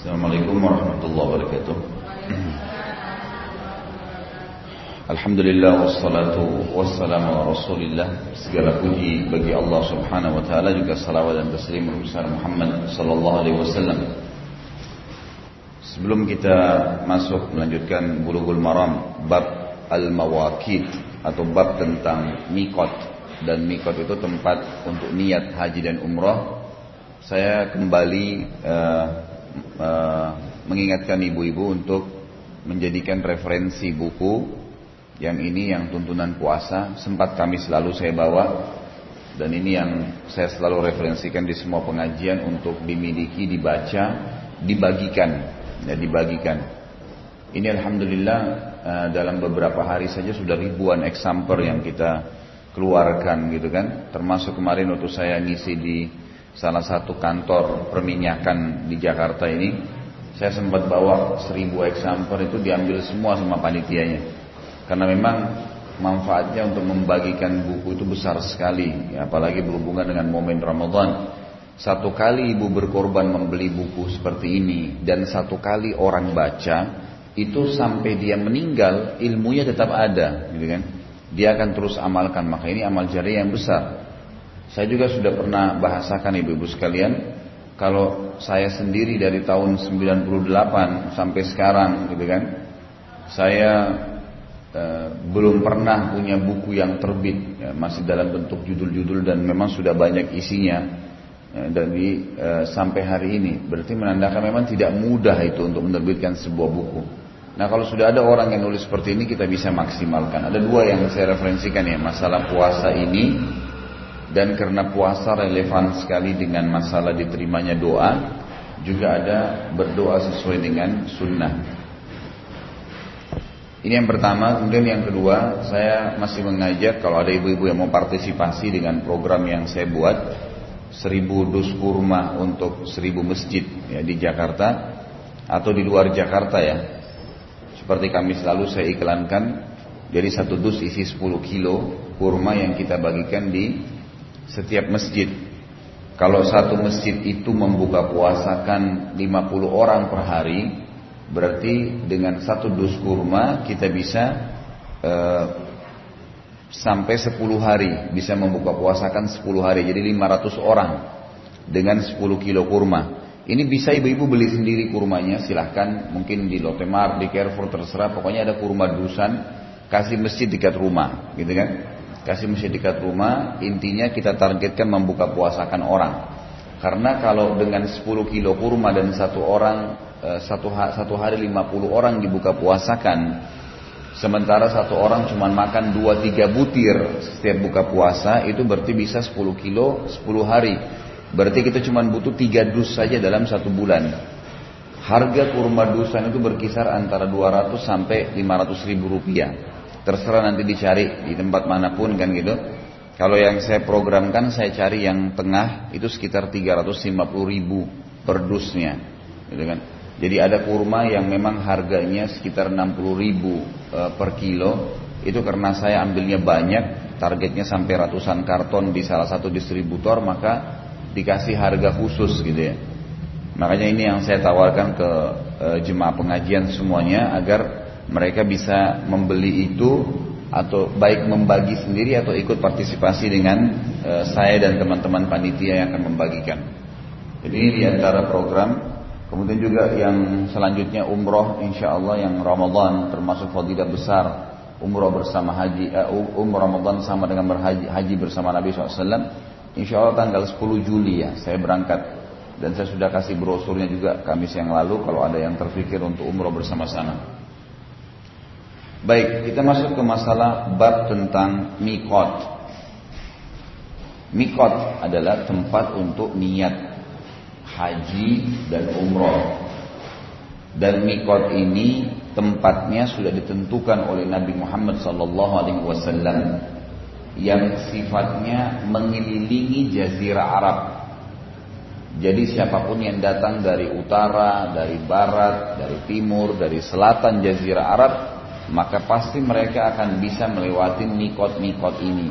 Assalamualaikum warahmatullahi wabarakatuh. Alhamdulillah wassalatu wassalamu ala rasulillah. Segala puji bagi Allah subhanahu wa ta'ala Juga salawat dan taslim besar Muhammad sallallahu alaihi wasallam. Sebelum kita masuk melanjutkan bulughul maram Bab al-mawakid Atau bab tentang mikot. Dan mikot itu tempat untuk niat haji dan umrah. Saya kembali uh, uh, mengingatkan ibu-ibu untuk menjadikan referensi buku yang ini yang tuntunan puasa sempat kami selalu saya bawa dan ini yang saya selalu referensikan di semua pengajian untuk dimiliki, dibaca, dibagikan, ya dibagikan. Ini alhamdulillah uh, dalam beberapa hari saja sudah ribuan eksamper yang kita keluarkan gitu kan. Termasuk kemarin waktu saya ngisi di salah satu kantor perminyakan di Jakarta ini, saya sempat bawa seribu eksamper itu diambil semua sama panitianya karena memang manfaatnya untuk membagikan buku itu besar sekali, ya, apalagi berhubungan dengan momen Ramadan. Satu kali ibu berkorban membeli buku seperti ini dan satu kali orang baca itu sampai dia meninggal ilmunya tetap ada, gitu kan? Dia akan terus amalkan, maka ini amal jari yang besar. Saya juga sudah pernah bahasakan ibu-ibu sekalian, kalau saya sendiri dari tahun 98 sampai sekarang, gitu kan? Saya Eh, belum pernah punya buku yang terbit ya, masih dalam bentuk judul-judul dan memang sudah banyak isinya ya, dari uh, sampai hari ini berarti menandakan memang tidak mudah itu untuk menerbitkan sebuah buku. Nah kalau sudah ada orang yang nulis seperti ini kita bisa maksimalkan. Ada dua yang saya referensikan ya masalah puasa ini dan karena puasa relevan sekali dengan masalah diterimanya doa juga ada berdoa sesuai dengan sunnah. Ini yang pertama, kemudian yang kedua, saya masih mengajak kalau ada ibu-ibu yang mau partisipasi dengan program yang saya buat, seribu dus kurma untuk seribu masjid ya, di Jakarta atau di luar Jakarta ya. Seperti kami selalu saya iklankan, jadi satu dus isi 10 kilo kurma yang kita bagikan di setiap masjid. Kalau satu masjid itu membuka puasakan 50 orang per hari, Berarti dengan satu dus kurma kita bisa uh, sampai 10 hari bisa membuka puasakan 10 hari jadi 500 orang dengan 10 kilo kurma. Ini bisa ibu-ibu beli sendiri kurmanya silahkan mungkin di Lotte Mart, di Carrefour terserah pokoknya ada kurma dusan kasih masjid dekat rumah gitu kan. Kasih masjid dekat rumah intinya kita targetkan membuka puasakan orang. Karena kalau dengan 10 kilo kurma dan satu orang Eh, satu, satu hari 50 orang dibuka puasakan sementara satu orang cuma makan 2-3 butir setiap buka puasa itu berarti bisa 10 kilo 10 hari. Berarti kita cuma butuh 3 dus saja dalam satu bulan. Harga kurma dusan itu berkisar antara 200 sampai 500 ribu rupiah terserah nanti dicari di tempat mana pun kan gitu kalau yang saya programkan saya cari yang tengah itu sekitar 350 ribu per dusnya gitu kan jadi ada kurma yang memang harganya sekitar 60 ribu e, per kilo. Itu karena saya ambilnya banyak, targetnya sampai ratusan karton di salah satu distributor, maka dikasih harga khusus gitu ya. Makanya ini yang saya tawarkan ke e, jemaah pengajian semuanya agar mereka bisa membeli itu atau baik membagi sendiri atau ikut partisipasi dengan e, saya dan teman-teman panitia yang akan membagikan. Jadi ini di antara program. Kemudian juga yang selanjutnya umroh insya Allah yang Ramadan termasuk fadilah besar. Umroh bersama haji uh, umroh Ramadan sama dengan berhaji haji bersama Nabi SAW insya Allah tanggal 10 Juli ya saya berangkat. Dan saya sudah kasih brosurnya juga Kamis yang lalu kalau ada yang terpikir untuk umroh bersama-sama baik kita masuk ke masalah bab tentang mikot mikot adalah tempat untuk niat haji dan umroh. Dan mikot ini tempatnya sudah ditentukan oleh Nabi Muhammad SAW yang sifatnya mengelilingi jazirah Arab. Jadi siapa pun yang datang dari utara, dari barat, dari timur, dari selatan jazirah Arab, maka pasti mereka akan bisa melewati mikot-mikot ini.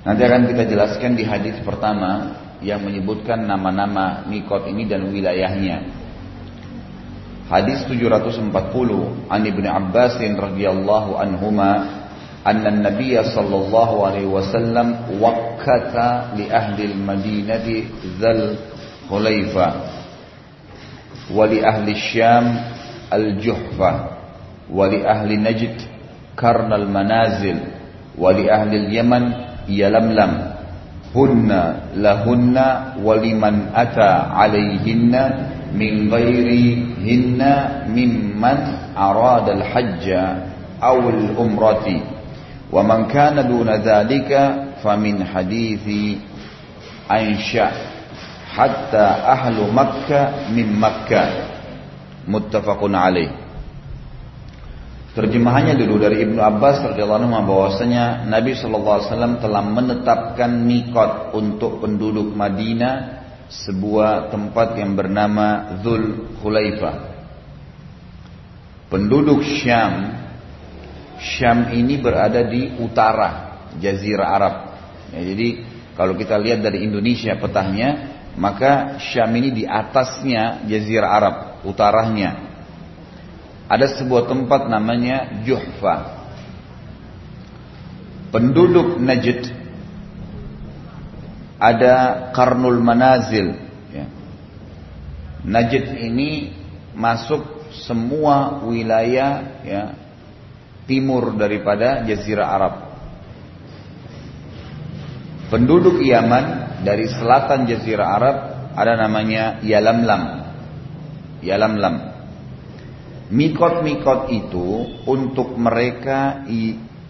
Nanti akan kita jelaskan di hadis pertama yang menyebutkan nama-nama mikot ini dan wilayahnya. Hadis 740 An Ibn Abbas radhiyallahu anhuma anna Nabiya sallallahu alaihi wasallam wakkata li ahli al-Madinati dzal Hulaifa wa li ahli Syam al-Juhfah ولأهل نجد كرن المنازل ولأهل اليمن يلملم. هن لهن ولمن أتى عليهن من غيرهن ممن أراد الحج أو الأمرة ومن كان دون ذلك فمن حديث أنشأ حتى أهل مكة من مكة. متفق عليه. Terjemahannya dulu dari Ibnu Abbas radhiyallahu anhu bahwasanya Nabi SAW telah menetapkan mikot untuk penduduk Madinah sebuah tempat yang bernama Zul Khulaifah. Penduduk Syam, Syam ini berada di utara Jazirah Arab. Ya, jadi kalau kita lihat dari Indonesia petahnya, maka Syam ini di atasnya Jazirah Arab, utaranya. Ada sebuah tempat namanya Juhfa. Penduduk Najd ada Karnul Manazil. Ya. Najd ini masuk semua wilayah ya, timur daripada Jazirah Arab. Penduduk Yaman dari selatan Jazirah Arab ada namanya Yalamlam. Yalamlam. Mikot-mikot itu untuk mereka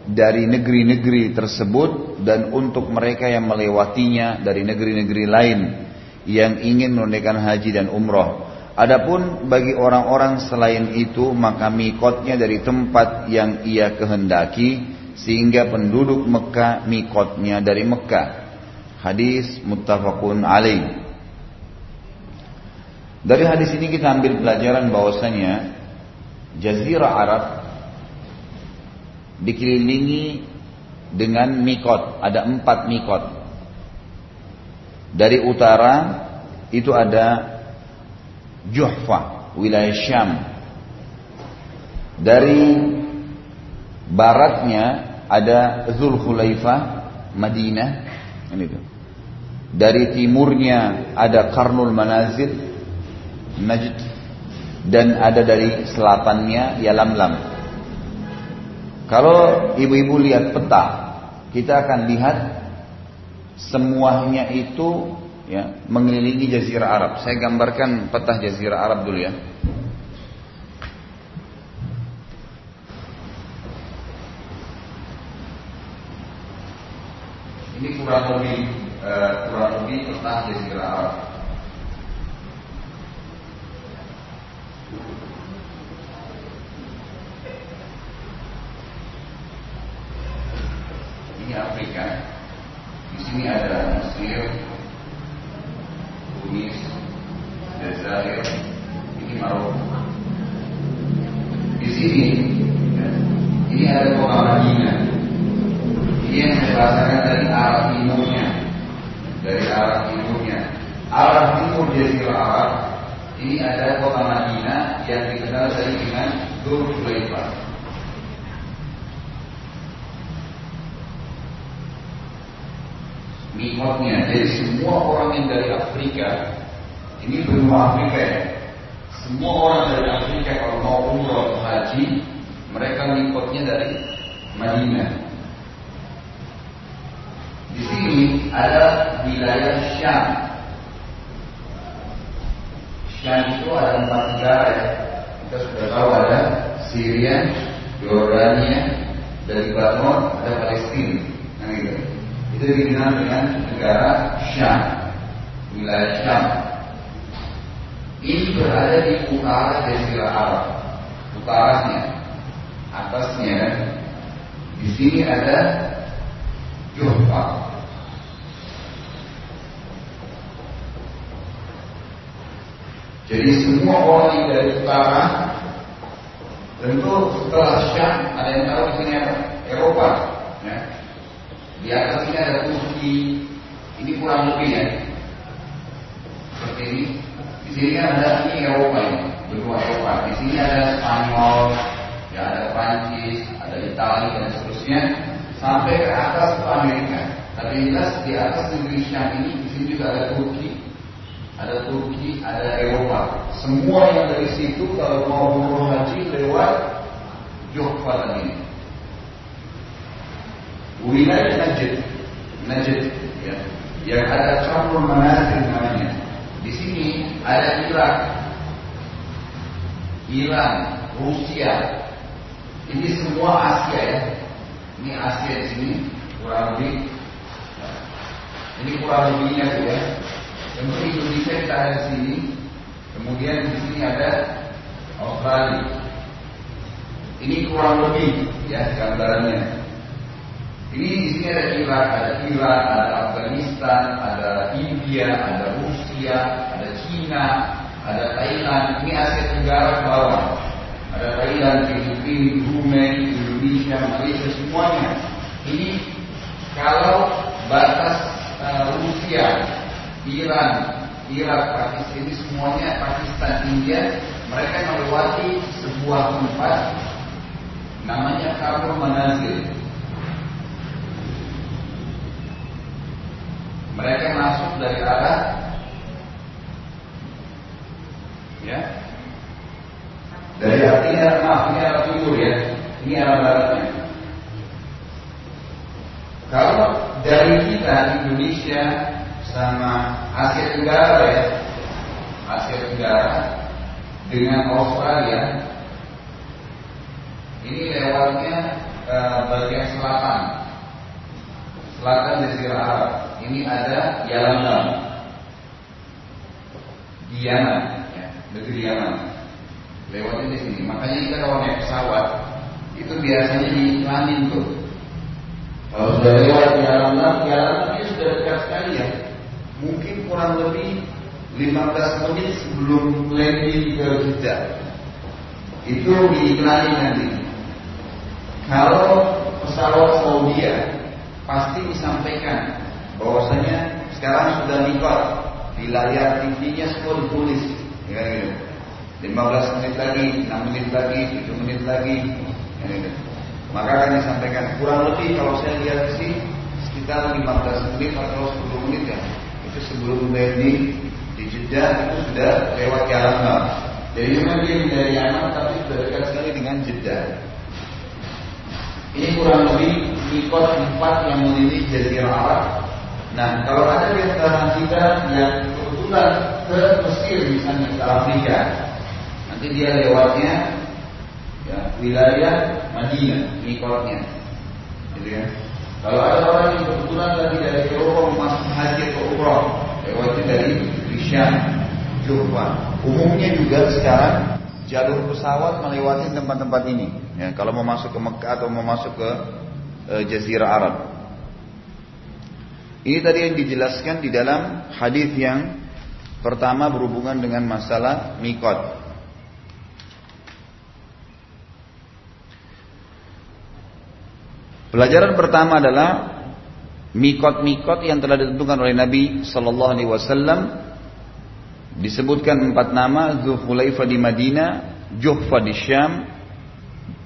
dari negeri-negeri tersebut dan untuk mereka yang melewatinya dari negeri-negeri lain yang ingin menunaikan haji dan umroh. Adapun bagi orang-orang selain itu maka mikotnya dari tempat yang ia kehendaki sehingga penduduk Mekah mikotnya dari Mekah. Hadis muttafaqun alaih. Dari hadis ini kita ambil pelajaran bahwasanya Jazirah Arab dikelilingi dengan mikot, ada empat mikot. Dari utara itu ada Juhfa, wilayah Syam. Dari baratnya ada Zulhulaifah, Madinah. Ini tuh. Dari timurnya ada Karnul Manazil, Najd. Dan ada dari selatannya Yalamlam. Kalau ibu-ibu lihat peta, kita akan lihat semuanya itu ya mengelilingi Jazirah Arab. Saya gambarkan peta Jazirah Arab dulu ya. Ini kurang lebih uh, kurang lebih peta Jazirah Arab. Ini Afrika. Di sini ada Mesir, Tunis, Jazair, ini Maroko. Di sini ya, ini ada kota Madinah. Ini yang saya bahasakan dari arah timurnya, dari arah timurnya. Arah timur Jazirah Arab ini ada kota Madinah yang dikenal dari dengan Dhul mikotnya. Jadi semua orang yang dari Afrika, ini benua Afrika ya. Semua orang dari Afrika kalau mau umroh haji, mereka mikotnya dari Madinah. Di sini ada wilayah Syam. Syam itu ada empat negara ya. Kita sudah tahu ada Syria, Yordania, dari Lebanon, ada Palestina. Nah, gitu itu dikenal dengan negara Syam, wilayah Syam. Ini berada di utara Jazirah Arab, utaranya, atasnya. Di sini ada Juhfa. Jadi semua orang yang dari utara tentu setelah Syam ada yang tahu di sini apa? Eropa. Ya. Di atas ini ada Turki. Ini kurang lebih ya. Seperti ini. Di sini ada ini Eropa ini. benua Eropa. Di sini ada Spanyol, ya ada Prancis, ada Italia dan seterusnya sampai ke atas ke Amerika. Tapi jelas di atas negeri Syam ini di sini juga ada Turki, ada Turki, ada Eropa. Semua yang dari situ kalau mau umroh haji lewat Jogja ini. Wilayah Najd, Najd, ya, yang ada campur manazil namanya. Di sini ada Irak, Iran, Rusia. Ini semua Asia ya. Ini Asia di sini kurang lebih. Ini kurang lebihnya ya. Kemudian Indonesia kita ada di sini. Kemudian di sini ada Australia. Ini kurang lebih ya gambarannya. Ini di sini ada Irak, ada Iran, ada Afghanistan, ada India, ada Rusia, ada Cina, ada Thailand. Ini Asia Tenggara ke bawah. Ada Thailand, Filipina, Brunei, Indonesia, Malaysia semuanya. Ini kalau batas uh, Rusia, Iran, Irak, Pakistan ini semuanya Pakistan, India, mereka melewati sebuah tempat namanya Kabul Manazil. Mereka masuk dari arah ya dari artinya maaf ini arah timur ya ini arah baratnya kalau dari kita Indonesia sama Asia Tenggara ya Asia Tenggara dengan Australia ini lewatnya e, bagian selatan selatan Jazirah Arab ini ada Yaman, ya, negeri Yaman. Lewatnya di sini. Makanya kita kalau naik pesawat itu biasanya diiklanin tuh. Kalau sudah lewat Yalamlam, Yalamlam ini sudah dekat sekali ya. Mungkin kurang lebih 15 menit sebelum landing ke Jeddah. Itu diiklanin nanti. Kalau pesawat Saudi pasti disampaikan bahwasanya sekarang sudah nikah di layar TV-nya semua ditulis ya, gitu. 15 menit lagi, 6 menit lagi, 7 menit lagi ya, gitu. maka akan disampaikan kurang lebih kalau saya lihat sih sekitar 15 menit atau 10 menit ya itu sebelum landing di Jeddah itu sudah lewat Yaman jadi memang dia dari Yaman tapi sudah sekali dengan Jeddah. Ini kurang lebih mikot empat yang melilit Jazirah Arab. Nah, kalau ada di antara kita yang kebetulan ke Mesir misalnya ke Afrika, nanti dia lewatnya ya, wilayah Madinah, mikornya, gitu ya. Kalau ada orang yang kebetulan lagi dari Eropa masuk haji ke Umroh, lewatnya dari Syam, Jurfa. Umumnya juga sekarang jalur pesawat melewati tempat-tempat ini. Ya, kalau mau masuk ke Mekah atau mau masuk ke e, Jazirah Arab. Ini tadi yang dijelaskan di dalam hadis yang pertama berhubungan dengan masalah mikot. Pelajaran pertama adalah mikot-mikot yang telah ditentukan oleh Nabi Sallallahu Alaihi Wasallam disebutkan empat nama Zulhulaifa di Madinah, Juhfa di Syam,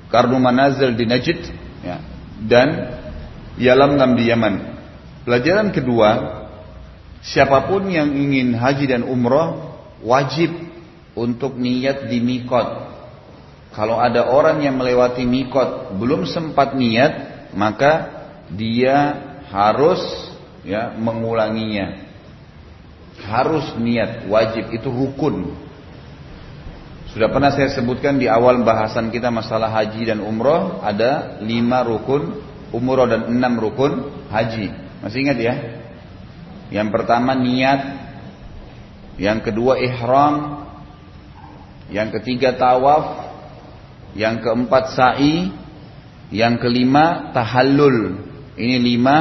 Karnu Manazil di Najd, ya, dan Yalamlam di Yaman. Pelajaran kedua, siapa pun yang ingin haji dan umroh wajib untuk niat di mikot. Kalau ada orang yang melewati mikot belum sempat niat, maka dia harus ya mengulanginya. Harus niat, wajib itu rukun. Sudah pernah saya sebutkan di awal bahasan kita masalah haji dan umroh ada lima rukun umroh dan enam rukun haji. Masih ingat ya? Yang pertama niat, yang kedua ihram, yang ketiga tawaf, yang keempat sa'i, yang kelima tahallul. Ini lima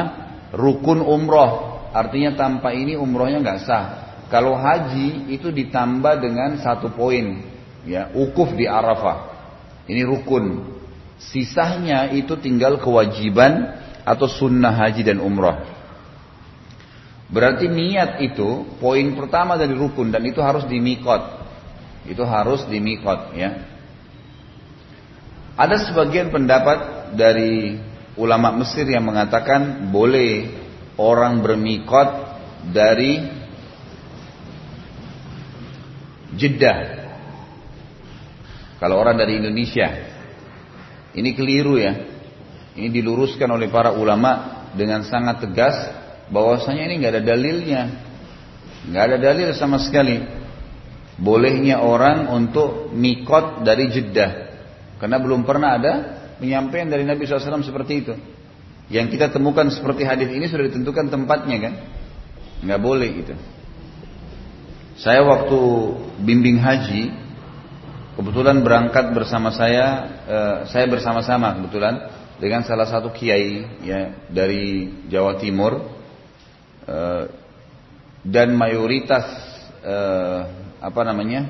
rukun umroh. Artinya tanpa ini umrohnya nggak sah. Kalau haji itu ditambah dengan satu poin, ya ukuf di Arafah. Ini rukun. Sisanya itu tinggal kewajiban atau sunnah haji dan umroh. Berarti niat itu poin pertama dari rukun dan itu harus di mikot. Itu harus di mikot ya. Ada sebagian pendapat dari ulama Mesir yang mengatakan boleh orang bermikot dari Jeddah. Kalau orang dari Indonesia. Ini keliru ya. Ini diluruskan oleh para ulama dengan sangat tegas bahwasanya ini nggak ada dalilnya. nggak ada dalil sama sekali. Bolehnya orang untuk mikot dari Jeddah. Karena belum pernah ada penyampaian dari Nabi SAW seperti itu. Yang kita temukan seperti hadis ini sudah ditentukan tempatnya kan. Nggak boleh gitu. Saya waktu bimbing haji, kebetulan berangkat bersama saya, eh, saya bersama-sama kebetulan dengan salah satu kiai ya dari Jawa Timur eh, dan mayoritas eh, apa namanya,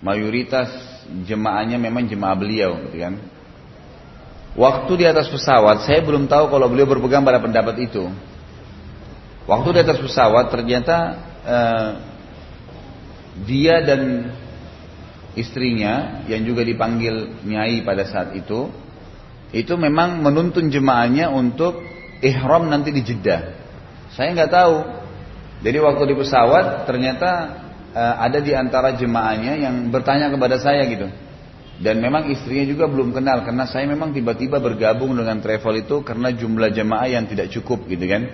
mayoritas jemaahnya memang jemaah beliau, gitu kan. Waktu di atas pesawat, saya belum tahu kalau beliau berpegang pada pendapat itu. Waktu di atas pesawat ternyata eh, dia dan istrinya yang juga dipanggil nyai pada saat itu itu memang menuntun jemaahnya untuk ihram nanti di Jeddah. Saya nggak tahu. Jadi waktu di pesawat ternyata uh, ada di antara jemaahnya yang bertanya kepada saya gitu. Dan memang istrinya juga belum kenal karena saya memang tiba-tiba bergabung dengan travel itu karena jumlah jemaah yang tidak cukup gitu kan.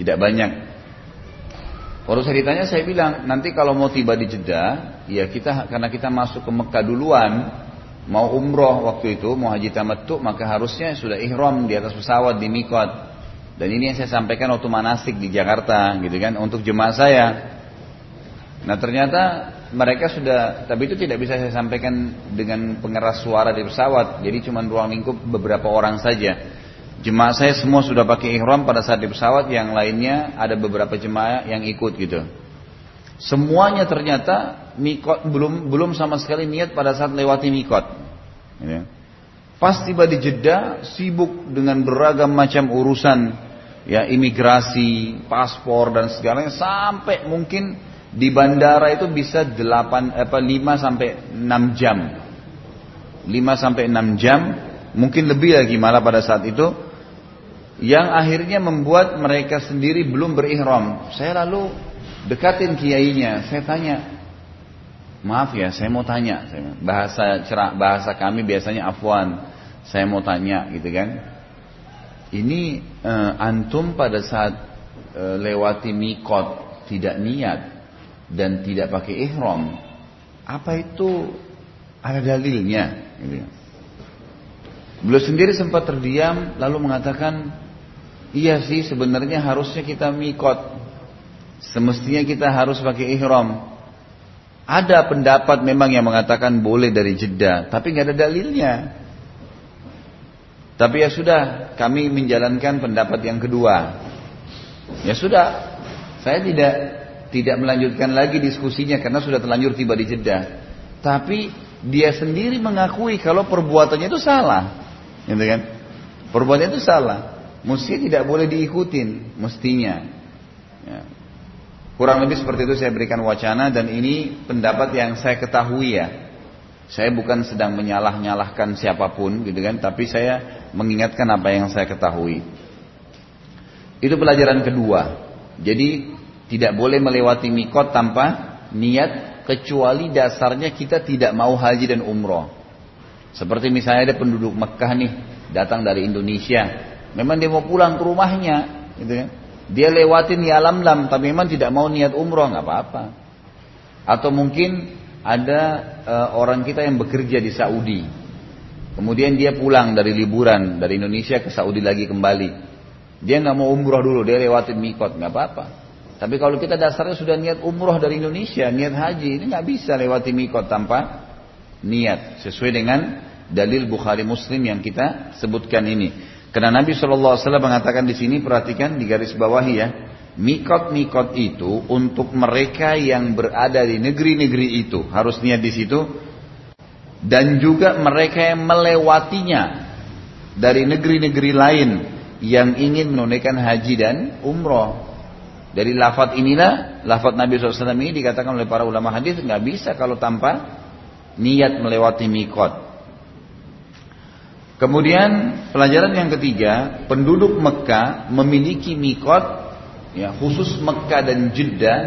Tidak banyak. Waktu saya ditanya saya bilang nanti kalau mau tiba di Jeddah, ya kita karena kita masuk ke Mekah duluan, mau umroh waktu itu, mau haji tamattu, maka harusnya sudah ihram di atas pesawat di Mikot. Dan ini yang saya sampaikan waktu manasik di Jakarta, gitu kan, untuk jemaah saya. Nah ternyata mereka sudah, tapi itu tidak bisa saya sampaikan dengan pengeras suara di pesawat, jadi cuma ruang lingkup beberapa orang saja. Jemaah saya semua sudah pakai ihram pada saat di pesawat, yang lainnya ada beberapa jemaah yang ikut gitu. Semuanya ternyata mikot belum belum sama sekali niat pada saat lewati mikot. Ya. Pas tiba di Jeddah sibuk dengan beragam macam urusan ya imigrasi, paspor dan segalanya sampai mungkin di bandara itu bisa 8 apa 5 sampai 6 jam. 5 sampai 6 jam, mungkin lebih lagi malah pada saat itu yang akhirnya membuat mereka sendiri belum berihram. Saya lalu dekatin kiainya, saya tanya, maaf ya, saya mau tanya, bahasa cerak bahasa kami biasanya afwan, saya mau tanya, gitu kan? Ini uh, antum pada saat uh, lewati mikot tidak niat dan tidak pakai ihram, apa itu ada dalilnya? Gitu. Beliau sendiri sempat terdiam lalu mengatakan Iya sih sebenarnya harusnya kita mikot. Semestinya kita harus pakai ihram. Ada pendapat memang yang mengatakan boleh dari Jeddah, tapi nggak ada dalilnya. Tapi ya sudah, kami menjalankan pendapat yang kedua. Ya sudah, saya tidak tidak melanjutkan lagi diskusinya karena sudah terlanjur tiba di Jeddah. Tapi dia sendiri mengakui kalau perbuatannya itu salah, gitu kan? Perbuatannya itu salah. Mesti tidak boleh diikutin, mestinya. Ya. Kurang lebih seperti itu saya berikan wacana dan ini pendapat yang saya ketahui ya. Saya bukan sedang menyalah-nyalahkan siapa pun gitu kan, tapi saya mengingatkan apa yang saya ketahui. Itu pelajaran kedua. Jadi tidak boleh melewati mikot tanpa niat kecuali dasarnya kita tidak mau haji dan umroh. Seperti misalnya ada penduduk Mekah nih datang dari Indonesia, Memang dia mau pulang ke rumahnya, gitu kan. Dia lewatin ya lam, tapi memang tidak mau niat umroh, nggak apa-apa. Atau mungkin ada uh, orang kita yang bekerja di Saudi, kemudian dia pulang dari liburan dari Indonesia ke Saudi lagi kembali. Dia nggak mau umroh dulu, dia lewatin mikot, nggak apa-apa. Tapi kalau kita dasarnya sudah niat umroh dari Indonesia, niat haji, ini nggak bisa lewati mikot tanpa niat sesuai dengan dalil Bukhari Muslim yang kita sebutkan ini. Karena Nabi SAW mengatakan di sini perhatikan di garis bawah ya, mikot-mikot itu untuk mereka yang berada di negeri-negeri itu harus niat di situ dan juga mereka yang melewatinya dari negeri-negeri lain yang ingin menunaikan haji dan umroh. Dari lafat inilah, lafat Nabi SAW ini dikatakan oleh para ulama hadis nggak bisa kalau tanpa niat melewati mikot. Kemudian pelajaran yang ketiga, penduduk Mekah memiliki mikot, ya khusus Mekah dan Jeddah.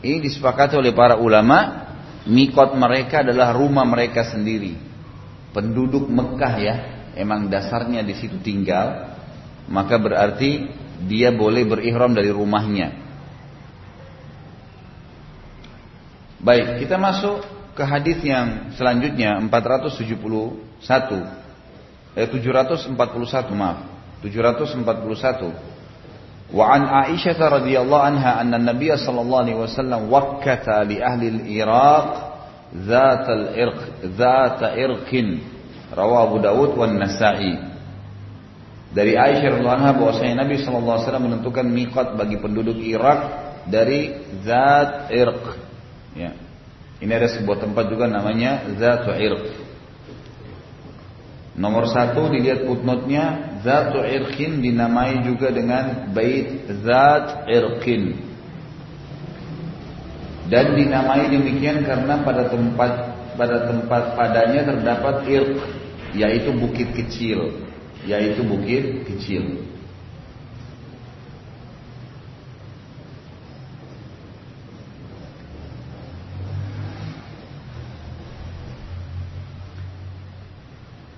Ini disepakati oleh para ulama, mikot mereka adalah rumah mereka sendiri. Penduduk Mekah ya, emang dasarnya di situ tinggal, maka berarti dia boleh berihram dari rumahnya. Baik, kita masuk ke hadis yang selanjutnya 471 eh, 741 maaf 741 وعن عائشة رضي الله عنها أن النبي صلى الله عليه وسلم وكت لأهل العراق ذات الإرق ذات إرق رواه أبو داود والنسائي dari Aisyah radhiyallahu anha bahwasanya Nabi wasallam menentukan miqat bagi penduduk Irak dari Zat Irq. Ya. Ini ada sebuah tempat juga namanya Zatu Irq. Nomor satu dilihat footnote-nya Zatu Irqin dinamai juga dengan Bait Zat Irqin dan dinamai demikian karena pada tempat pada tempat padanya terdapat irq yaitu bukit kecil yaitu bukit kecil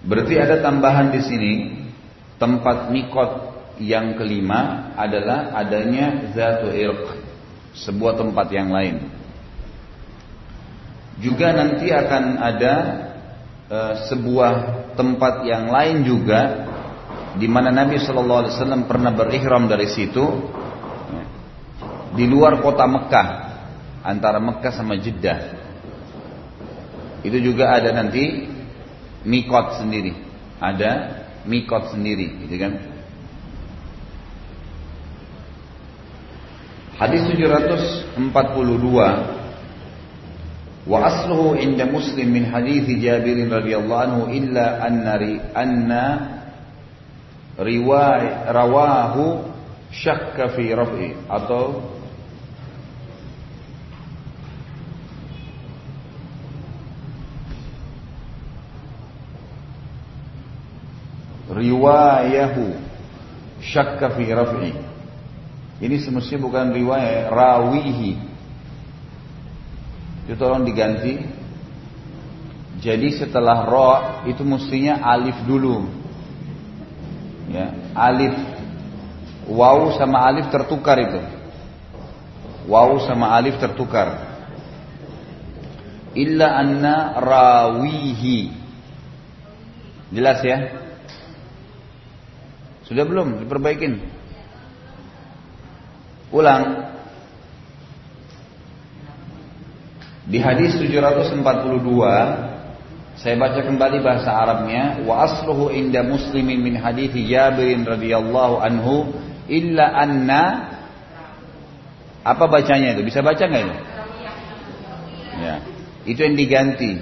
Berarti ada tambahan di sini tempat mikot yang kelima adalah adanya zatu irq, sebuah tempat yang lain. Juga nanti akan ada e, sebuah tempat yang lain juga di mana Nabi Shallallahu Alaihi Wasallam pernah berihram dari situ di luar kota Mekah antara Mekah sama Jeddah. Itu juga ada nanti mikot sendiri. Ada mikot sendiri, gitu kan? Hadis 742 Wa asluhu inda Muslim min hadis Jabir radhiyallahu anhu illa anna ri, anna riway rawahu syakka fi raf'i atau riwayahu syakka fi raf'i. Ini semestinya bukan riwayat rawihi. Itu tolong diganti. Jadi setelah ro itu mestinya alif dulu. Alif waw sama alif tertukar itu. Waw sama alif tertukar. Illa anna rawihi. Jelas ya? Sudah belum diperbaikin? Ulang. Di hadis 742 saya baca kembali bahasa Arabnya wa asluhu inda muslimin min hadis Jabir radhiyallahu anhu illa anna apa bacanya itu? Bisa baca nggak itu? Ya. Itu yang diganti.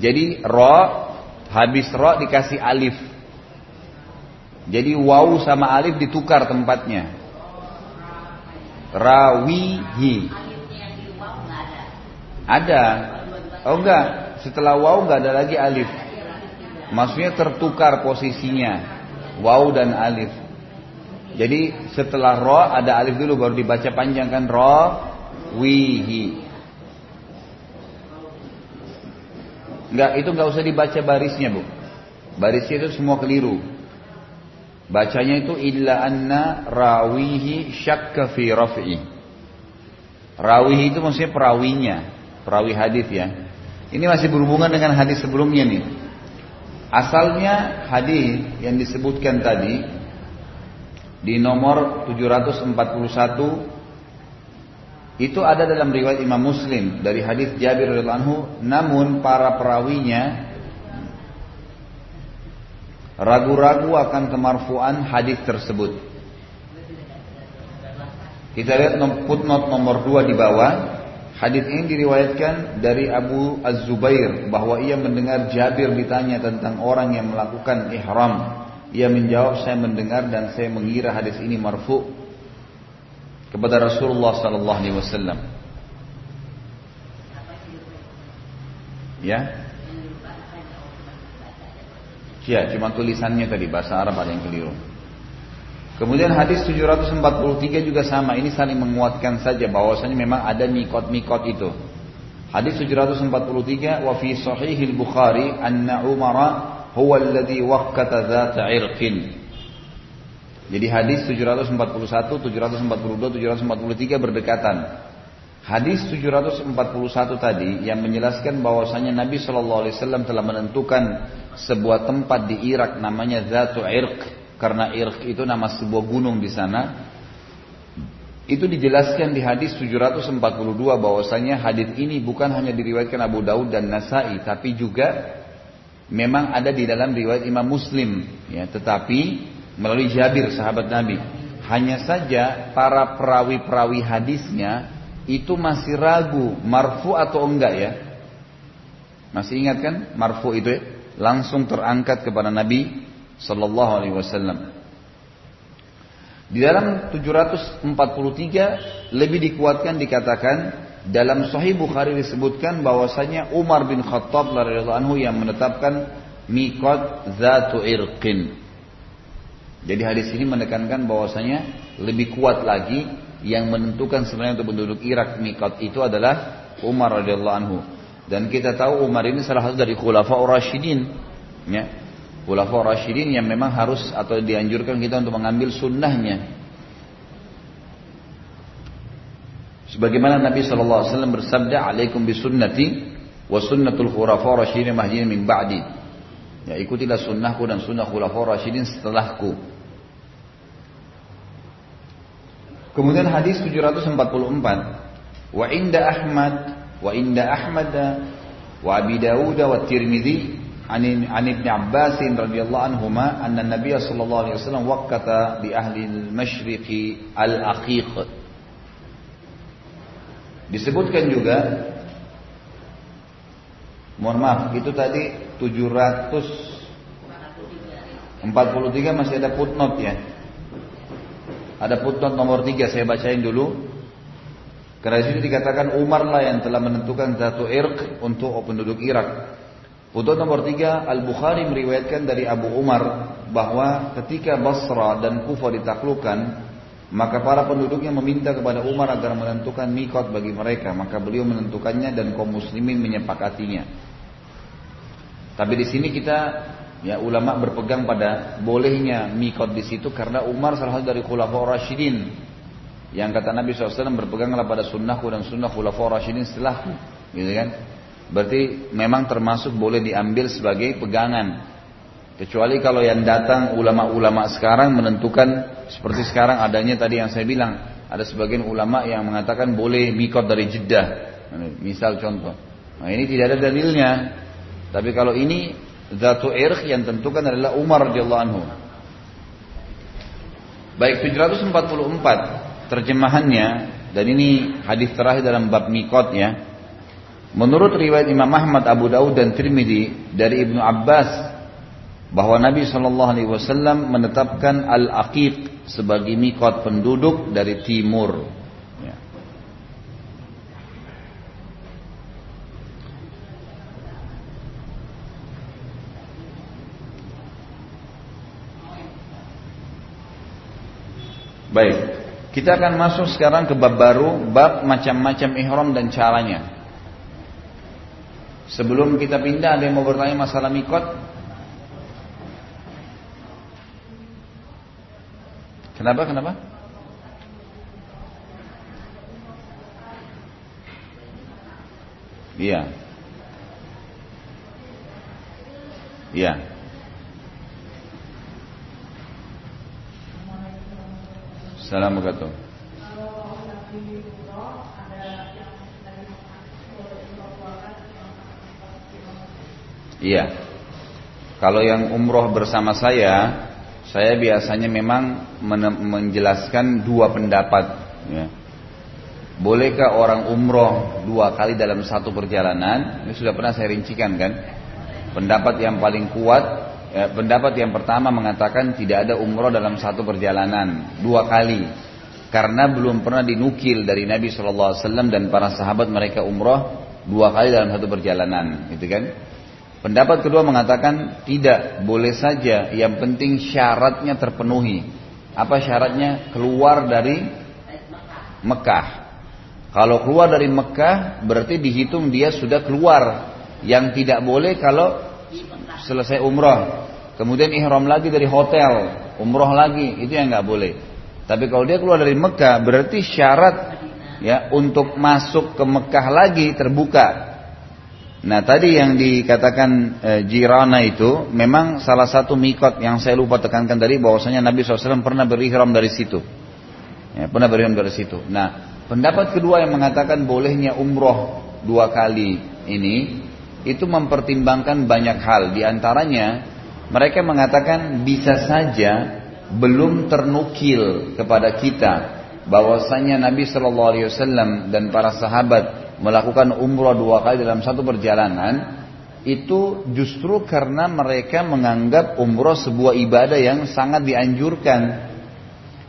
Jadi ro habis ro dikasih alif. Jadi waw sama alif ditukar tempatnya. Rawihi. Ada. Oh enggak, setelah waw enggak ada lagi alif. Maksudnya tertukar posisinya. Waw dan alif. Jadi setelah ro ada alif dulu baru dibaca panjang kan ro wihi. Enggak, itu enggak usah dibaca barisnya, Bu. Barisnya itu semua keliru. Bacanya itu illa anna rawihi syakka fi raf'i. Rawihi itu maksudnya perawinya, perawi hadis ya. Ini masih berhubungan dengan hadis sebelumnya nih. Asalnya hadis yang disebutkan tadi di nomor 741 itu ada dalam riwayat Imam Muslim dari hadis Jabir radhiyallahu anhu, namun para perawinya ragu-ragu akan kemarfuan hadis tersebut. Kita lihat footnote nomor 2 di bawah. Hadis ini diriwayatkan dari Abu Az-Zubair bahwa ia mendengar Jabir ditanya tentang orang yang melakukan ihram. Ia menjawab, saya mendengar dan saya mengira hadis ini marfu kepada Rasulullah sallallahu alaihi wasallam. Ya? Ya, cuma tulisannya tadi bahasa Arab ada yang keliru. Kemudian hadis 743 juga sama, ini saling menguatkan saja bahwasanya memang ada mikot-mikot itu. Hadis 743 wa fi sahihil Bukhari anna Umar huwa alladhi waqqata dzata irqin. Jadi hadis 741, 742, 743 berdekatan. Hadis 741 tadi yang menjelaskan bahwasanya Nabi Shallallahu Alaihi Wasallam telah menentukan sebuah tempat di Irak namanya Zatu Irq karena Irq itu nama sebuah gunung di sana. Itu dijelaskan di hadis 742 bahwasanya hadis ini bukan hanya diriwayatkan Abu Daud dan Nasai tapi juga memang ada di dalam riwayat Imam Muslim ya tetapi melalui Jabir sahabat Nabi. Hanya saja para perawi-perawi hadisnya itu masih ragu marfu atau enggak ya? Masih ingat kan marfu itu ya? langsung terangkat kepada Nabi sallallahu alaihi wasallam. Di dalam 743 lebih dikuatkan dikatakan dalam Sahih Bukhari disebutkan bahwasanya Umar bin Khattab radhiyallahu anhu yang menetapkan mikot zatu irqin. Jadi hadis ini menekankan bahwasanya lebih kuat lagi yang menentukan sebenarnya untuk penduduk Irak mikot itu adalah Umar radhiyallahu anhu. Dan kita tahu Umar ini salah satu dari khulafa Rashidin. Ya. Khulafa Rashidin yang memang harus atau dianjurkan kita untuk mengambil sunnahnya. Sebagaimana Nabi SAW bersabda, Alaikum bisunnati wa sunnatul khulafa Rashidin mahdin min ba'di. Ya ikutilah sunnahku dan sunnah khulafa Rashidin setelahku. Kemudian hadis 744 wa inda Ahmad wa inda Ahmad wa Abi Dawud wa Tirmidzi an an Ibn Abbas radhiyallahu anhuma anna Nabiy sallallahu alaihi wasallam waqata bi ahli al-masyriq al-aqiq disebutkan juga mohon maaf itu tadi 743 masih ada footnote ya ada footnote nomor tiga saya bacain dulu. Karena sini dikatakan Umar lah yang telah menentukan satu irq untuk penduduk Irak. Footnote nomor tiga Al Bukhari meriwayatkan dari Abu Umar bahwa ketika Basra dan Kufa ditaklukkan, maka para penduduknya meminta kepada Umar agar menentukan mikot bagi mereka. Maka beliau menentukannya dan kaum muslimin menyepakatinya. Tapi di sini kita Ya ulama berpegang pada bolehnya mikot di situ karena Umar salah satu dari khulafaur rasyidin. Yang kata Nabi SAW berpeganglah pada sunnahku dan sunnah khulafaur rasyidin setelahku. Gitu kan? Berarti memang termasuk boleh diambil sebagai pegangan. Kecuali kalau yang datang ulama-ulama sekarang menentukan seperti sekarang adanya tadi yang saya bilang. Ada sebagian ulama yang mengatakan boleh mikot dari Jeddah. Misal contoh. Nah ini tidak ada dalilnya. Tapi kalau ini Zatu Irq yang tentukan adalah Umar radhiyallahu anhu. Baik 744 terjemahannya dan ini hadis terakhir dalam bab mikot ya. Menurut riwayat Imam Ahmad, Abu Daud dan Tirmidzi dari Ibnu Abbas bahwa Nabi Shallallahu Alaihi Wasallam menetapkan al-aqiq sebagai mikot penduduk dari timur Baik, kita akan masuk sekarang ke bab baru, bab macam-macam ihram dan caranya. Sebelum kita pindah, ada yang mau bertanya masalah mikot? Kenapa? Kenapa? Iya. Iya. Assalamualaikum Iya. Kalau yang umroh bersama saya, saya biasanya memang menjelaskan dua pendapat. Ya. Bolehkah orang umroh dua kali dalam satu perjalanan? Ini sudah pernah saya rincikan kan. Pendapat yang paling kuat Ya, pendapat yang pertama mengatakan tidak ada umroh dalam satu perjalanan dua kali karena belum pernah dinukil dari Nabi Shallallahu Alaihi Wasallam dan para sahabat mereka umroh dua kali dalam satu perjalanan, gitu kan? Pendapat kedua mengatakan tidak, boleh saja, yang penting syaratnya terpenuhi. Apa syaratnya? Keluar dari Mekah. Kalau keluar dari Mekah berarti dihitung dia sudah keluar. Yang tidak boleh kalau selesai umroh. Kemudian ihram lagi dari hotel, umroh lagi, itu yang nggak boleh. Tapi kalau dia keluar dari Mekah berarti syarat ya untuk masuk ke Mekah lagi terbuka Nah tadi yang dikatakan e, Jirana itu memang salah satu mikot yang saya lupa tekankan tadi bahwasanya Nabi SAW pernah berihram dari situ. Ya, pernah berihram dari situ. Nah pendapat kedua yang mengatakan bolehnya umroh dua kali ini itu mempertimbangkan banyak hal. Di antaranya mereka mengatakan bisa saja belum ternukil kepada kita bahwasanya Nabi Shallallahu Alaihi Wasallam dan para sahabat melakukan umroh dua kali dalam satu perjalanan itu justru karena mereka menganggap umroh sebuah ibadah yang sangat dianjurkan.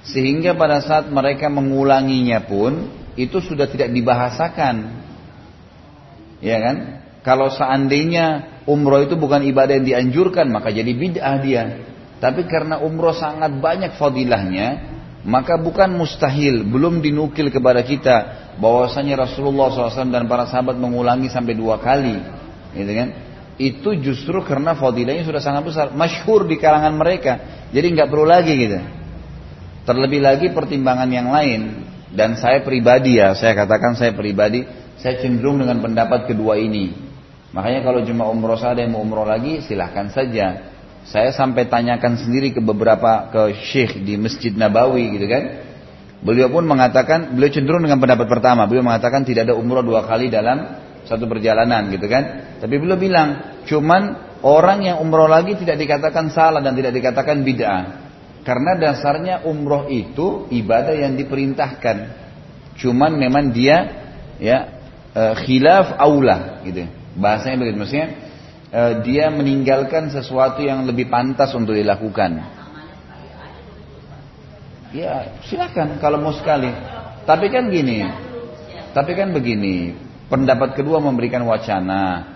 Sehingga pada saat mereka mengulanginya pun itu sudah tidak dibahasakan. Ya kan? Kalau seandainya umroh itu bukan ibadah yang dianjurkan maka jadi bid'ah dia. Tapi karena umroh sangat banyak fadilahnya maka bukan mustahil belum dinukil kepada kita bahwasanya Rasulullah SAW dan para sahabat mengulangi sampai dua kali, gitu kan? Itu justru karena fadilahnya sudah sangat besar, masyhur di kalangan mereka. Jadi nggak perlu lagi gitu. Terlebih lagi pertimbangan yang lain dan saya pribadi ya, saya katakan saya pribadi, saya cenderung dengan pendapat kedua ini. Makanya kalau cuma umroh ada yang mau umroh lagi, silahkan saja. Saya sampai tanyakan sendiri ke beberapa ke syekh di Masjid Nabawi gitu kan Beliau pun mengatakan, beliau cenderung dengan pendapat pertama. Beliau mengatakan tidak ada umroh dua kali dalam satu perjalanan gitu kan. Tapi beliau bilang, cuman orang yang umroh lagi tidak dikatakan salah dan tidak dikatakan bid'ah. Karena dasarnya umroh itu ibadah yang diperintahkan. Cuman memang dia ya e, khilaf aula gitu. Bahasanya begitu maksudnya e, dia meninggalkan sesuatu yang lebih pantas untuk dilakukan. Ya silakan kalau mau sekali. Tapi kan gini, tapi kan begini, pendapat kedua memberikan wacana.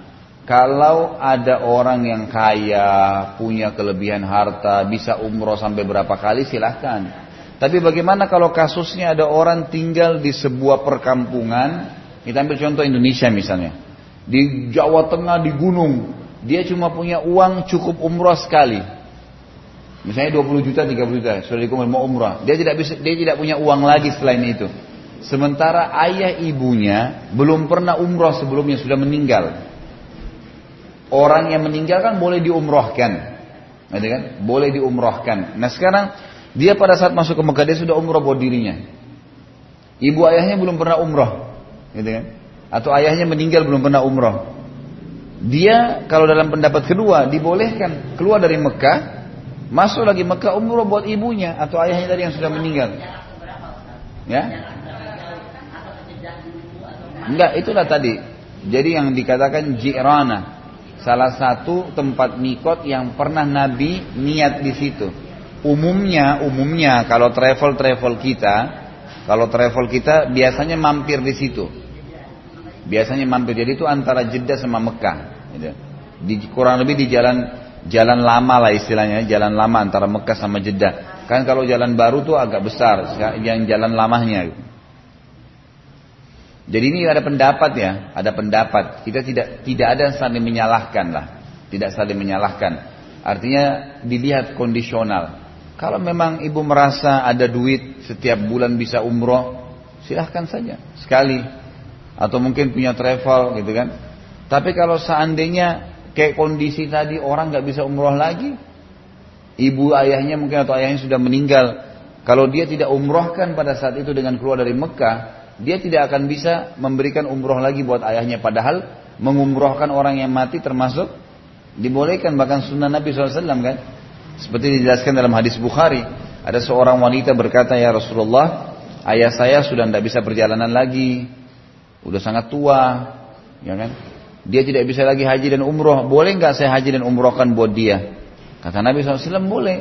Kalau ada orang yang kaya, punya kelebihan harta, bisa umroh sampai berapa kali silahkan. Tapi bagaimana kalau kasusnya ada orang tinggal di sebuah perkampungan, kita ambil contoh Indonesia misalnya. Di Jawa Tengah, di gunung, dia cuma punya uang cukup umroh sekali. Misalnya 20 juta, 30 juta, sudah dikumpul mau umrah. Dia tidak bisa, dia tidak punya uang lagi selain itu. Sementara ayah ibunya belum pernah umrah sebelumnya sudah meninggal. Orang yang meninggal kan boleh diumrohkan, gitu kan? Boleh diumrohkan. Nah sekarang dia pada saat masuk ke Mekah dia sudah umrah buat dirinya. Ibu ayahnya belum pernah umrah, gitu kan? Atau ayahnya meninggal belum pernah umrah. Dia kalau dalam pendapat kedua dibolehkan keluar dari Mekah Masuk lagi Mekah umroh buat ibunya atau ayahnya tadi yang sudah meninggal. Ya? Enggak, itulah tadi. Jadi yang dikatakan Jirana. Salah satu tempat mikot yang pernah Nabi niat di situ. Umumnya, umumnya kalau travel-travel kita, kalau travel kita biasanya mampir di situ. Biasanya mampir. Jadi itu antara Jeddah sama Mekah. Gitu. Di, kurang lebih di jalan jalan lama lah istilahnya, jalan lama antara Mekah sama Jeddah. Kan kalau jalan baru tuh agak besar, yang jalan lamanya. Jadi ini ada pendapat ya, ada pendapat. Kita tidak tidak ada saling menyalahkan lah, tidak saling menyalahkan. Artinya dilihat kondisional. Kalau memang ibu merasa ada duit setiap bulan bisa umroh, silahkan saja sekali. Atau mungkin punya travel gitu kan. Tapi kalau seandainya Kayak kondisi tadi orang nggak bisa umroh lagi. Ibu ayahnya mungkin atau ayahnya sudah meninggal. Kalau dia tidak umrohkan pada saat itu dengan keluar dari Mekah, dia tidak akan bisa memberikan umroh lagi buat ayahnya. Padahal mengumrohkan orang yang mati termasuk dibolehkan bahkan sunnah Nabi SAW kan. Seperti dijelaskan dalam hadis Bukhari. Ada seorang wanita berkata, Ya Rasulullah, ayah saya sudah tidak bisa perjalanan lagi. Udah sangat tua. Ya kan? Dia tidak bisa lagi haji dan umroh. Boleh nggak saya haji dan umrohkan buat dia? Kata Nabi SAW boleh.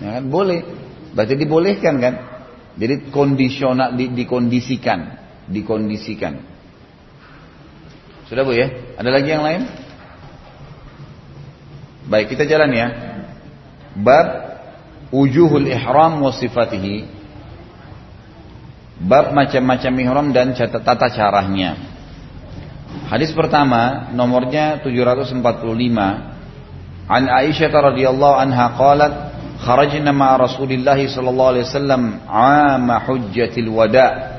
Ya kan? Boleh. Berarti dibolehkan kan? Jadi kondisional, di, dikondisikan. Dikondisikan. Sudah bu ya? Ada lagi yang lain? Baik, kita jalan ya. Bab wujuhul ihram wa sifatihi. Bab macam-macam ihram dan tata caranya. Hadis pertama nomornya 745 An Aisyah radhiyallahu anha qalat kharajna ma Rasulillah sallallahu alaihi wasallam 'ama hujjatil wada'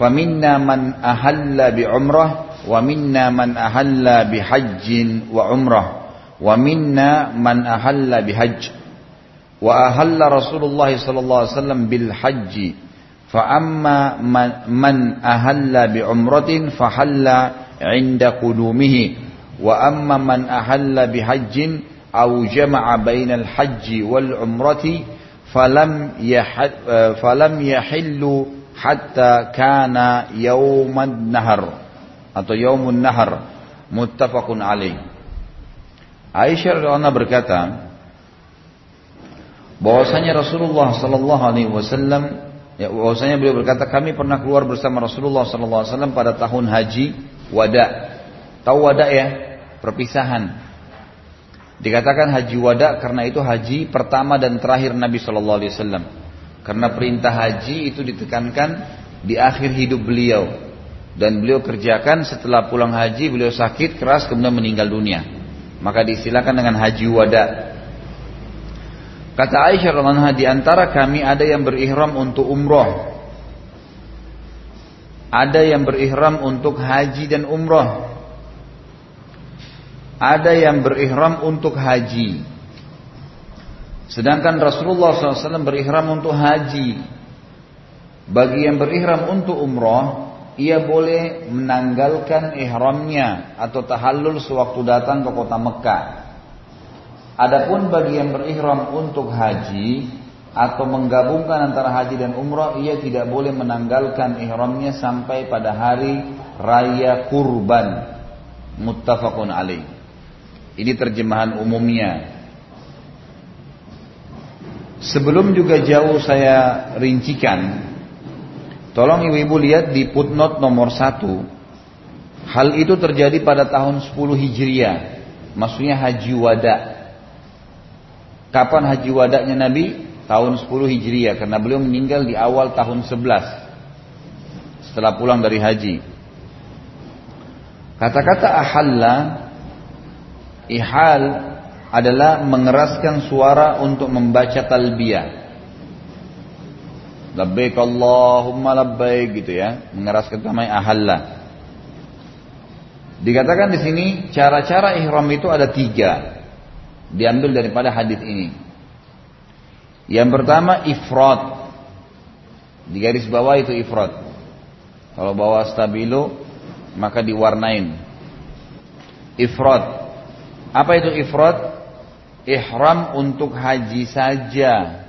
faminna man ahalla bi umrah wa minna man ahalla bi hajjin wa umrah wa minna man ahalla bi hajj. Wa ahalla Rasulullah sallallahu alaihi wasallam bil hajji فأما من أهل بعمرة فحل عند قدومه. وأما من أهل بحج أو جمع بين الحج والعمرة فلم يحل فلم يحل حتى كان يوم النهر. atau يوم النهر متفق عليه. Aisyah radhiyallahu anha berkata bahwasanya Rasulullah sallallahu alaihi wasallam ya bahwasanya beliau berkata kami pernah keluar bersama Rasulullah sallallahu alaihi wasallam pada tahun haji wada tahu wada ya perpisahan Dikatakan haji wada karena itu haji pertama dan terakhir Nabi Shallallahu Alaihi Wasallam. Karena perintah haji itu ditekankan di akhir hidup beliau dan beliau kerjakan setelah pulang haji beliau sakit keras kemudian meninggal dunia. Maka disilakan dengan haji wada. Kata Aisyah radhiallahu di antara kami ada yang berihram untuk umroh. Ada yang berihram untuk haji dan umroh ada yang berihram untuk haji. Sedangkan Rasulullah SAW berihram untuk haji. Bagi yang berihram untuk umroh, ia boleh menanggalkan ihramnya atau tahallul sewaktu datang ke kota Mekah. Adapun bagi yang berihram untuk haji atau menggabungkan antara haji dan umroh, ia tidak boleh menanggalkan ihramnya sampai pada hari raya kurban. Muttafaqun alaih. Ini terjemahan umumnya. Sebelum juga jauh saya rincikan, tolong ibu-ibu lihat di footnote nomor satu. Hal itu terjadi pada tahun 10 Hijriah, maksudnya Haji Wada. Kapan Haji Wadanya Nabi? Tahun 10 Hijriah, karena beliau meninggal di awal tahun 11 setelah pulang dari haji. Kata-kata ahalla Ihal adalah mengeraskan suara untuk membaca talbiyah. Labbaik Allahumma labbaik gitu ya, mengeraskan namanya ahalla. Dikatakan di sini cara-cara ihram itu ada tiga, diambil daripada hadis ini. Yang pertama ifrat, di garis bawah itu ifrat. Kalau bawa stabilo maka diwarnain. Ifrat apa itu ifrat? Ihram untuk haji saja.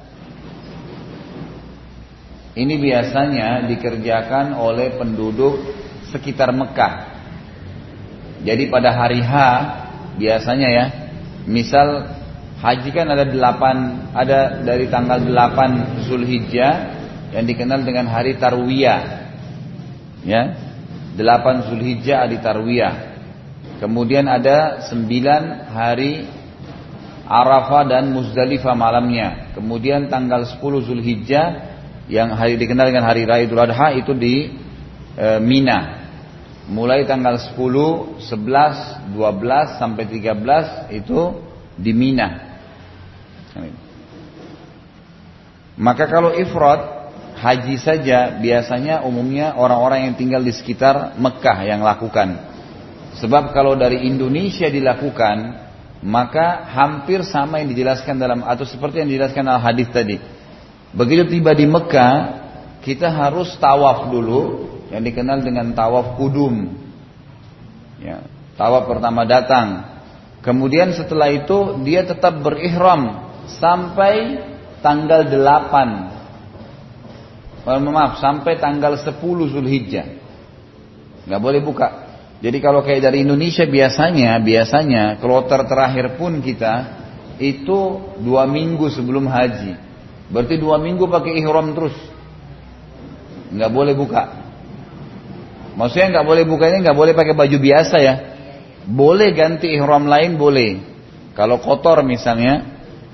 Ini biasanya dikerjakan oleh penduduk sekitar Mekah. Jadi pada hari H biasanya ya, misal haji kan ada delapan, ada dari tanggal 8 Zulhijjah yang dikenal dengan hari Tarwiyah. Ya. 8 Zulhijjah hari Tarwiyah. Kemudian ada sembilan hari Arafah dan Muzdalifah malamnya. Kemudian tanggal 10 Zulhijjah yang hari dikenal dengan hari raya Idul Adha itu di e, Mina. Mulai tanggal 10, 11, 12 sampai 13 itu di Mina. Maka kalau ifrat haji saja biasanya umumnya orang-orang yang tinggal di sekitar Mekah yang lakukan. Sebab kalau dari Indonesia dilakukan, maka hampir sama yang dijelaskan dalam atau seperti yang dijelaskan dalam hadis tadi. Begitu tiba di Mekah, kita harus tawaf dulu yang dikenal dengan tawaf kudum. Ya, tawaf pertama datang. Kemudian setelah itu dia tetap berihram sampai tanggal 8. Oh, maaf, sampai tanggal 10 Zulhijjah. Nggak boleh buka. Jadi kalau kayak dari Indonesia biasanya, biasanya kloter terakhir pun kita itu dua minggu sebelum haji. Berarti dua minggu pakai ihram terus, nggak boleh buka. Maksudnya nggak boleh bukanya nggak boleh pakai baju biasa ya. Boleh ganti ihram lain boleh. Kalau kotor misalnya,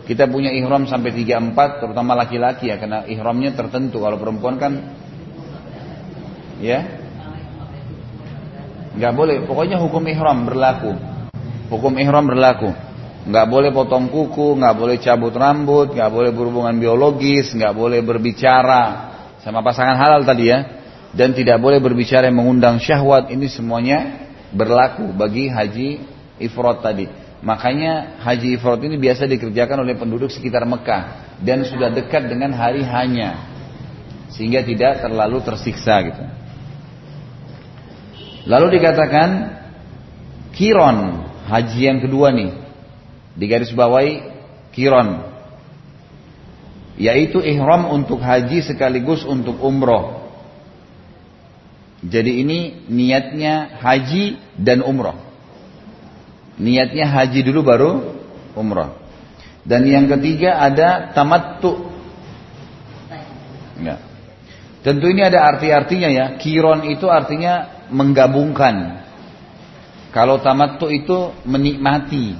kita punya ihram sampai 34, terutama laki-laki ya, karena ihramnya tertentu. Kalau perempuan kan, ya, nggak boleh. Pokoknya hukum ihram berlaku. Hukum ihram berlaku. Nggak boleh potong kuku, nggak boleh cabut rambut, nggak boleh berhubungan biologis, nggak boleh berbicara sama pasangan halal tadi ya. Dan tidak boleh berbicara yang mengundang syahwat. Ini semuanya berlaku bagi haji ifrat tadi. Makanya haji ifrat ini biasa dikerjakan oleh penduduk sekitar Mekah dan sudah dekat dengan hari hanya sehingga tidak terlalu tersiksa gitu. Lalu dikatakan kiron haji yang kedua nih di garis bawahi kiron yaitu ihram untuk haji sekaligus untuk umroh. Jadi ini niatnya haji dan umroh. Niatnya haji dulu baru umrah. Dan yang ketiga ada tamattu. Ya. Tentu ini ada arti-artinya ya. Kiron itu artinya menggabungkan. Kalau tamattu itu menikmati.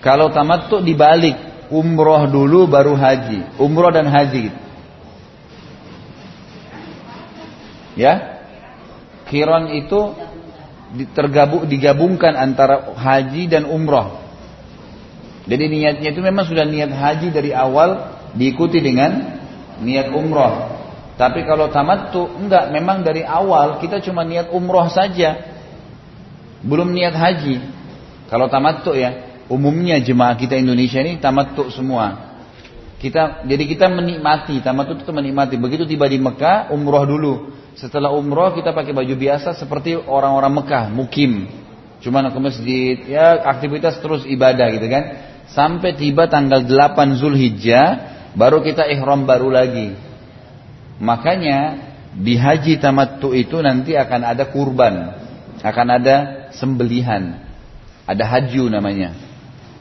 Kalau tamattu dibalik, umroh dulu baru haji. Umroh dan haji. Ya. Kiron itu tergabung digabungkan antara haji dan umroh. Jadi niatnya itu memang sudah niat haji dari awal diikuti dengan niat umroh. Tapi kalau tamat tuh enggak, memang dari awal kita cuma niat umroh saja, belum niat haji. Kalau tamat tuh ya, umumnya jemaah kita Indonesia ini tamat tuh semua. Kita jadi kita menikmati tamat itu menikmati. Begitu tiba di Mekah, umroh dulu. Setelah umroh kita pakai baju biasa seperti orang-orang Mekah, mukim. Cuma ke masjid, ya aktivitas terus ibadah gitu kan. Sampai tiba tanggal 8 Zulhijjah, baru kita ihram baru lagi. Makanya di haji tamattu itu nanti akan ada kurban, akan ada sembelihan, ada haju namanya.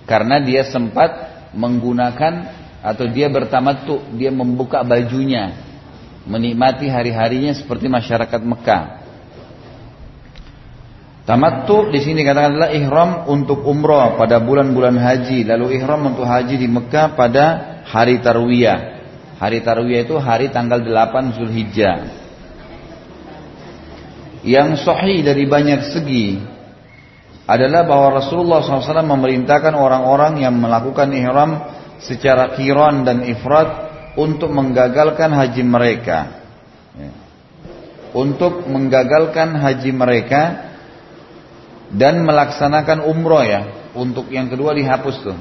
Karena dia sempat menggunakan atau dia bertamattu, dia membuka bajunya, menikmati hari-harinya seperti masyarakat Mekah. Tamattu di sini katakan adalah ihram untuk umrah pada bulan-bulan haji, lalu ihram untuk haji di Mekah pada hari tarwiyah. Hari tarwiyah itu hari tanggal 8 Zulhijjah. Yang sahih dari banyak segi adalah bahwa Rasulullah SAW memerintahkan orang-orang yang melakukan ihram secara kiron dan ifrat untuk menggagalkan haji mereka. Ya. Untuk menggagalkan haji mereka dan melaksanakan umroh ya. Untuk yang kedua dihapus tuh.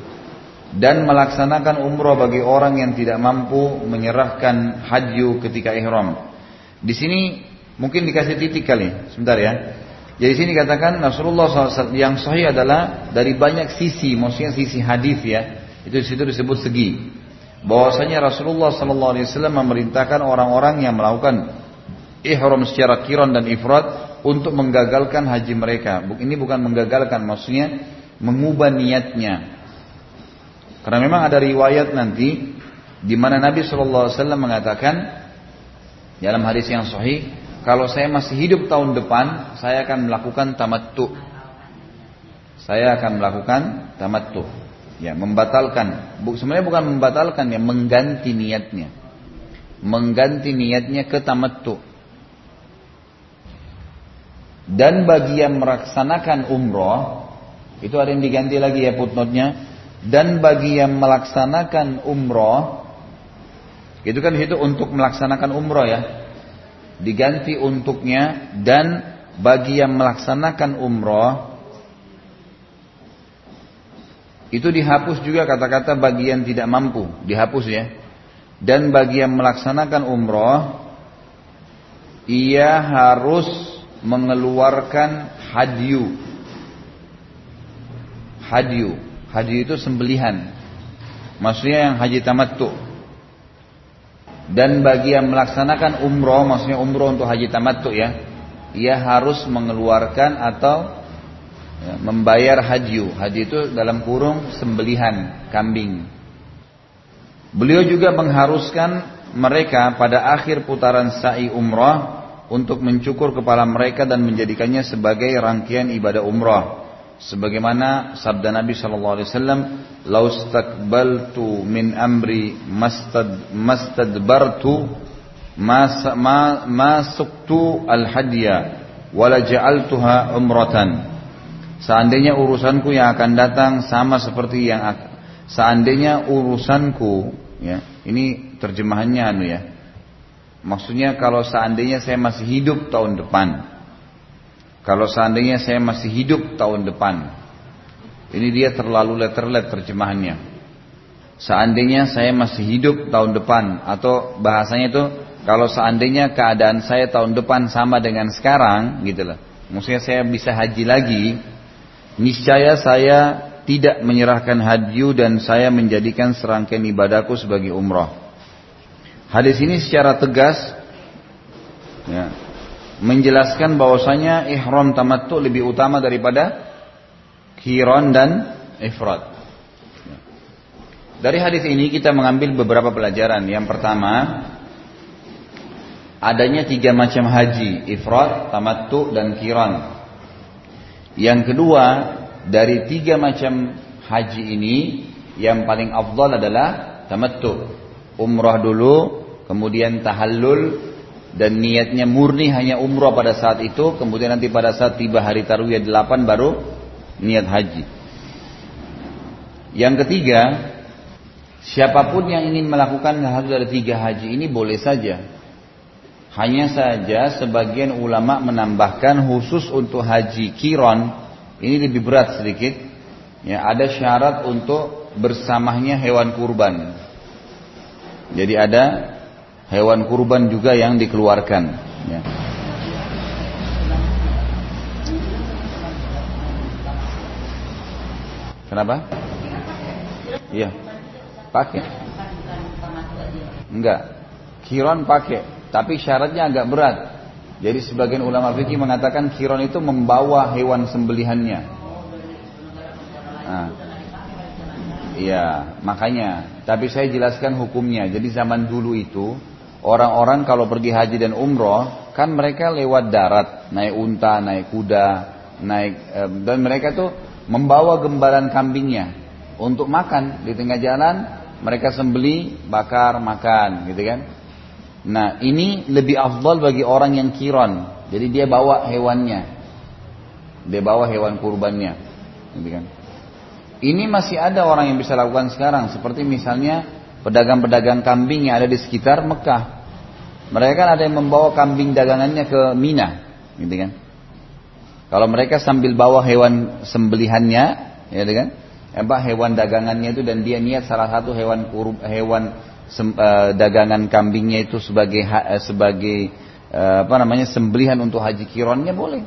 Dan melaksanakan umroh bagi orang yang tidak mampu menyerahkan haji ketika ihram. Di sini mungkin dikasih titik kali, sebentar ya. Jadi sini katakan Rasulullah SAW yang sahih adalah dari banyak sisi, maksudnya sisi hadis ya. Itu di situ disebut segi bahwasanya Rasulullah sallallahu alaihi wasallam memerintahkan orang-orang yang melakukan ihram secara kiron dan ifrat untuk menggagalkan haji mereka. Ini bukan menggagalkan, maksudnya mengubah niatnya. Karena memang ada riwayat nanti di mana Nabi sallallahu alaihi wasallam mengatakan dalam hadis yang sahih, kalau saya masih hidup tahun depan, saya akan melakukan tamattu. Saya akan melakukan tamattu ya membatalkan. Sebenarnya bukan membatalkan ya mengganti niatnya. Mengganti niatnya ke tamattu. Dan bagi yang melaksanakan umroh itu ada yang diganti lagi ya footnote-nya. Dan bagi yang melaksanakan umroh itu kan itu untuk melaksanakan umroh ya. Diganti untuknya dan bagi yang melaksanakan umroh itu dihapus juga kata-kata bagian tidak mampu, dihapus ya. Dan bagi yang melaksanakan umroh, ia harus mengeluarkan hadyu. Hadyu, hadyu itu sembelihan. Maksudnya yang haji tamattu. Dan bagi yang melaksanakan umroh, maksudnya umroh untuk haji tamattu ya, ia harus mengeluarkan atau ya, membayar haji. Haji itu dalam kurung sembelihan kambing. Beliau juga mengharuskan mereka pada akhir putaran sa'i umrah untuk mencukur kepala mereka dan menjadikannya sebagai rangkaian ibadah umrah. sebagaimana sabda Nabi sallallahu alaihi wasallam laustakbaltu min amri mastad mastadbartu ma ma masuktu al hadya wala umratan seandainya urusanku yang akan datang sama seperti yang seandainya urusanku ya ini terjemahannya anu ya maksudnya kalau seandainya saya masih hidup tahun depan kalau seandainya saya masih hidup tahun depan, ini dia terlalu letterlet terjemahannya. Seandainya saya masih hidup tahun depan, atau bahasanya itu kalau seandainya keadaan saya tahun depan sama dengan sekarang, gitu loh. Maksudnya saya bisa haji lagi, niscaya saya tidak menyerahkan haji dan saya menjadikan serangkaian ibadahku sebagai umrah. Hadis ini secara tegas ya, menjelaskan bahwasanya ihram tamattu lebih utama daripada kiron dan ifrad. Dari hadis ini kita mengambil beberapa pelajaran. Yang pertama, adanya tiga macam haji, ifrad, tamattu, dan kiron. Yang kedua, dari tiga macam haji ini, yang paling afdal adalah tamattu. Umrah dulu, kemudian tahallul, dan niatnya murni hanya umrah pada saat itu, kemudian nanti pada saat tiba hari tarwiyah 8 baru niat haji. Yang ketiga, siapa pun yang ingin melakukan hal dari tiga haji ini boleh saja. Hanya saja sebagian ulama menambahkan khusus untuk haji kiron ini lebih berat sedikit. Ya, ada syarat untuk bersamanya hewan kurban. Jadi ada hewan kurban juga yang dikeluarkan. Ya. Kenapa? Iya. Pakai. Enggak. Kiron pakai, tapi syaratnya agak berat. Jadi sebagian ulama fikih mengatakan kiron itu membawa hewan sembelihannya. Nah, iya, makanya. Tapi saya jelaskan hukumnya. Jadi zaman dulu itu Orang-orang kalau pergi haji dan umroh, kan mereka lewat darat, naik unta, naik kuda, naik dan mereka tuh membawa gembalan kambingnya untuk makan di tengah jalan. Mereka sembeli, bakar, makan, gitu kan? Nah, ini lebih afdal bagi orang yang kiron. Jadi dia bawa hewannya, dia bawa hewan kurbannya, gitu kan? Ini masih ada orang yang bisa lakukan sekarang, seperti misalnya pedagang-pedagang kambing yang ada di sekitar Mekah. Mereka kan ada yang membawa kambing dagangannya ke Mina, gitu kan? Kalau mereka sambil bawa hewan sembelihannya, ya kan? Apa hewan dagangannya itu dan dia niat salah satu hewan hewan dagangan kambingnya itu sebagai uh, sebagai uh, apa namanya sembelihan untuk haji kironnya boleh.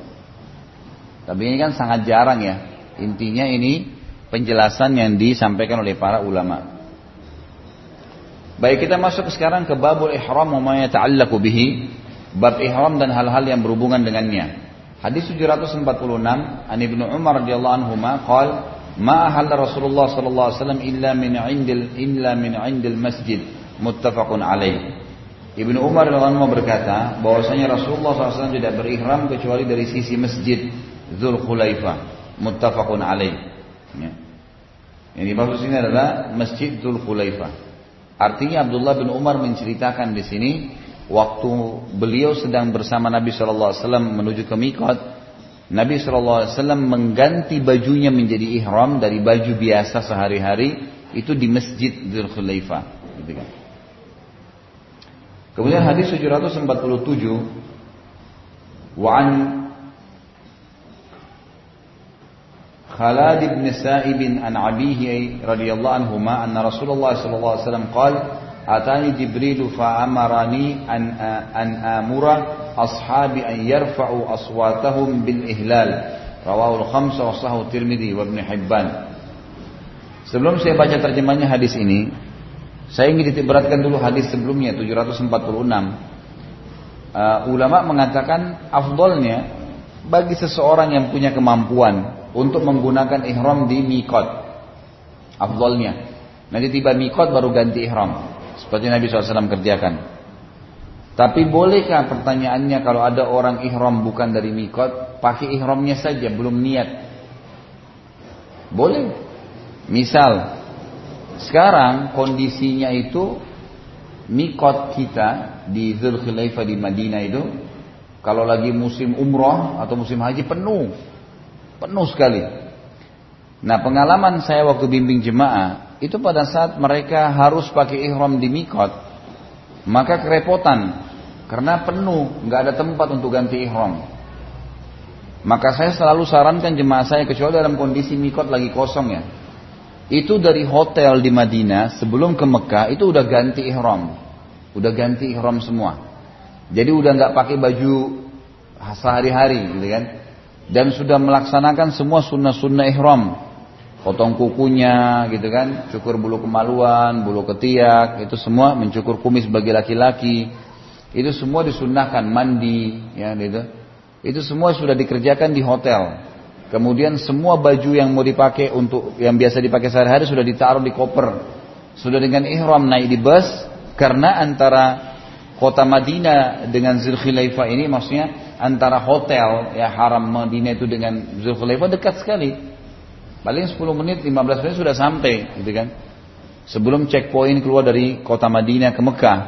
Tapi ini kan sangat jarang ya. Intinya ini penjelasan yang disampaikan oleh para ulama. Baik kita masuk sekarang ke babul ihram wa ma yata'allaqu bihi. Bab ihram dan hal-hal yang berhubungan dengannya. Hadis 746 an Ibnu Umar radhiyallahu anhu ma qal ma ahalla Rasulullah sallallahu alaihi wasallam illa min indil illa min indil masjid muttafaqun alaih. Ibnu Umar radhiyallahu berkata bahwasanya Rasulullah SAW tidak berihram kecuali dari sisi masjid Dzul Khulaifah muttafaqun alaih. Ya. Yang dimaksud sini adalah Masjid Dzul Khulaifah. Artinya Abdullah bin Umar menceritakan di sini waktu beliau sedang bersama Nabi Wasallam menuju ke Mikot, Nabi Shallallahu Alaihi Wasallam mengganti bajunya menjadi ihram dari baju biasa sehari-hari itu di Masjid Dzul Khulaifah. Gitu kan. Kemudian hadis 747 Wa'an خلاد بن سائب عن أبيه رضي الله عنهما أن رسول الله صلى الله عليه وسلم قال أتاني جبريل فأمرني أن أن آمر ashabi an yarfa'u aswatahum bil ihlal. Rawahul khamsah wa sahu Tirmidzi wa ibn Hibban. Sebelum saya baca terjemahnya hadis ini, saya ingin ditiberatkan dulu hadis sebelumnya 746. Uh, eh, ulama mengatakan afdolnya bagi seseorang yang punya kemampuan untuk menggunakan ihram di mikot. Afdolnya. Nanti tiba mikot baru ganti ihram. Seperti Nabi SAW kerjakan. Tapi bolehkah pertanyaannya kalau ada orang ihram bukan dari mikot, pakai ihramnya saja, belum niat. Boleh. Misal, sekarang kondisinya itu mikot kita di Zulkhilaifah di Madinah itu kalau lagi musim umroh atau musim haji penuh. Penuh sekali. Nah pengalaman saya waktu bimbing jemaah itu pada saat mereka harus pakai ihram di mikot maka kerepotan. Karena penuh nggak ada tempat untuk ganti ihram. Maka saya selalu sarankan jemaah saya kecuali dalam kondisi mikot lagi kosong ya. Itu dari hotel di Madinah sebelum ke Mekah itu udah ganti ihram. Udah ganti ihram semua. Jadi udah nggak pakai baju sehari-hari gitu kan? Dan sudah melaksanakan semua sunnah-sunnah ihram potong kukunya gitu kan, cukur bulu kemaluan, bulu ketiak, itu semua mencukur kumis bagi laki-laki. Itu semua disunahkan mandi ya gitu. Itu semua sudah dikerjakan di hotel. Kemudian semua baju yang mau dipakai untuk yang biasa dipakai sehari-hari sudah ditaruh di koper. Sudah dengan ihram naik di bus karena antara kota Madinah dengan Zulkhilaifah ini maksudnya antara hotel ya haram Madinah itu dengan Zulkhilaifah dekat sekali. Paling 10 menit, 15 menit sudah sampai, gitu kan. Sebelum checkpoint keluar dari kota Madinah ke Mekah.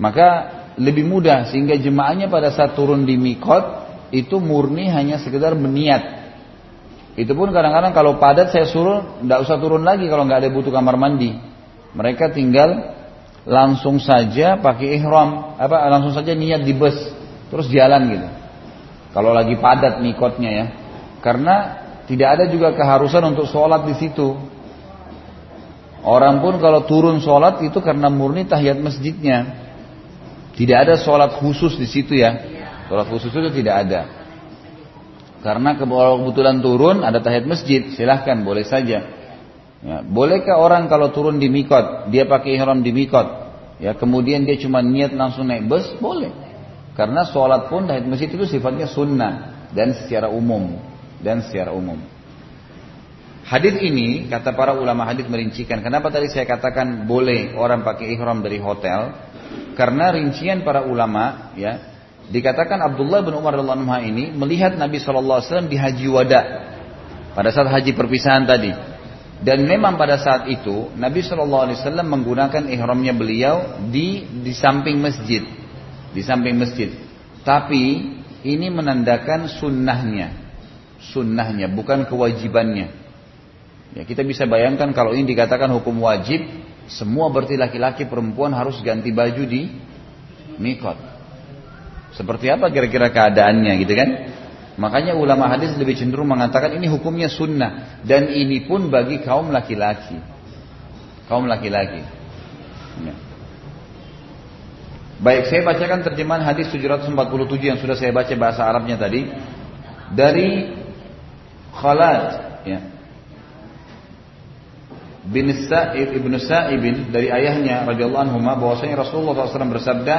Maka lebih mudah sehingga jemaahnya pada saat turun di Mikot itu murni hanya sekedar berniat. Itu pun kadang-kadang kalau padat saya suruh tidak usah turun lagi kalau nggak ada butuh kamar mandi. Mereka tinggal langsung saja pakai ihram, apa langsung saja niat di bus, terus jalan gitu. Kalau lagi padat mikotnya ya. Karena tidak ada juga keharusan untuk sholat di situ. Orang pun kalau turun sholat itu karena murni tahiyat masjidnya. Tidak ada sholat khusus di situ ya. Sholat khusus itu tidak ada. Karena kebetulan turun ada tahiyat masjid, silahkan boleh saja. Ya, bolehkah orang kalau turun di mikot, dia pakai ihram di mikot, ya kemudian dia cuma niat langsung naik bus, boleh. Karena sholat pun tahiyat masjid itu sifatnya sunnah dan secara umum dan secara umum. Hadis ini kata para ulama hadis merincikan. Kenapa tadi saya katakan boleh orang pakai ihram dari hotel? Karena rincian para ulama ya dikatakan Abdullah bin Umar radhiallahu anhu ini melihat Nabi saw di haji wada pada saat haji perpisahan tadi. Dan memang pada saat itu Nabi saw menggunakan ihramnya beliau di di samping masjid, di samping masjid. Tapi ini menandakan sunnahnya sunnahnya, bukan kewajibannya. Ya, kita bisa bayangkan kalau ini dikatakan hukum wajib, semua berarti laki-laki perempuan harus ganti baju di mikot. Seperti apa kira-kira keadaannya gitu kan? Makanya ulama hadis lebih cenderung mengatakan ini hukumnya sunnah dan ini pun bagi kaum laki-laki. Kaum laki-laki. Ya. Baik, saya bacakan terjemahan hadis 747 yang sudah saya baca bahasa Arabnya tadi dari Khalad ya. bin Sa'ib ibnu Sa'ibin dari ayahnya radhiyallahu anhu bahwasanya Rasulullah SAW bersabda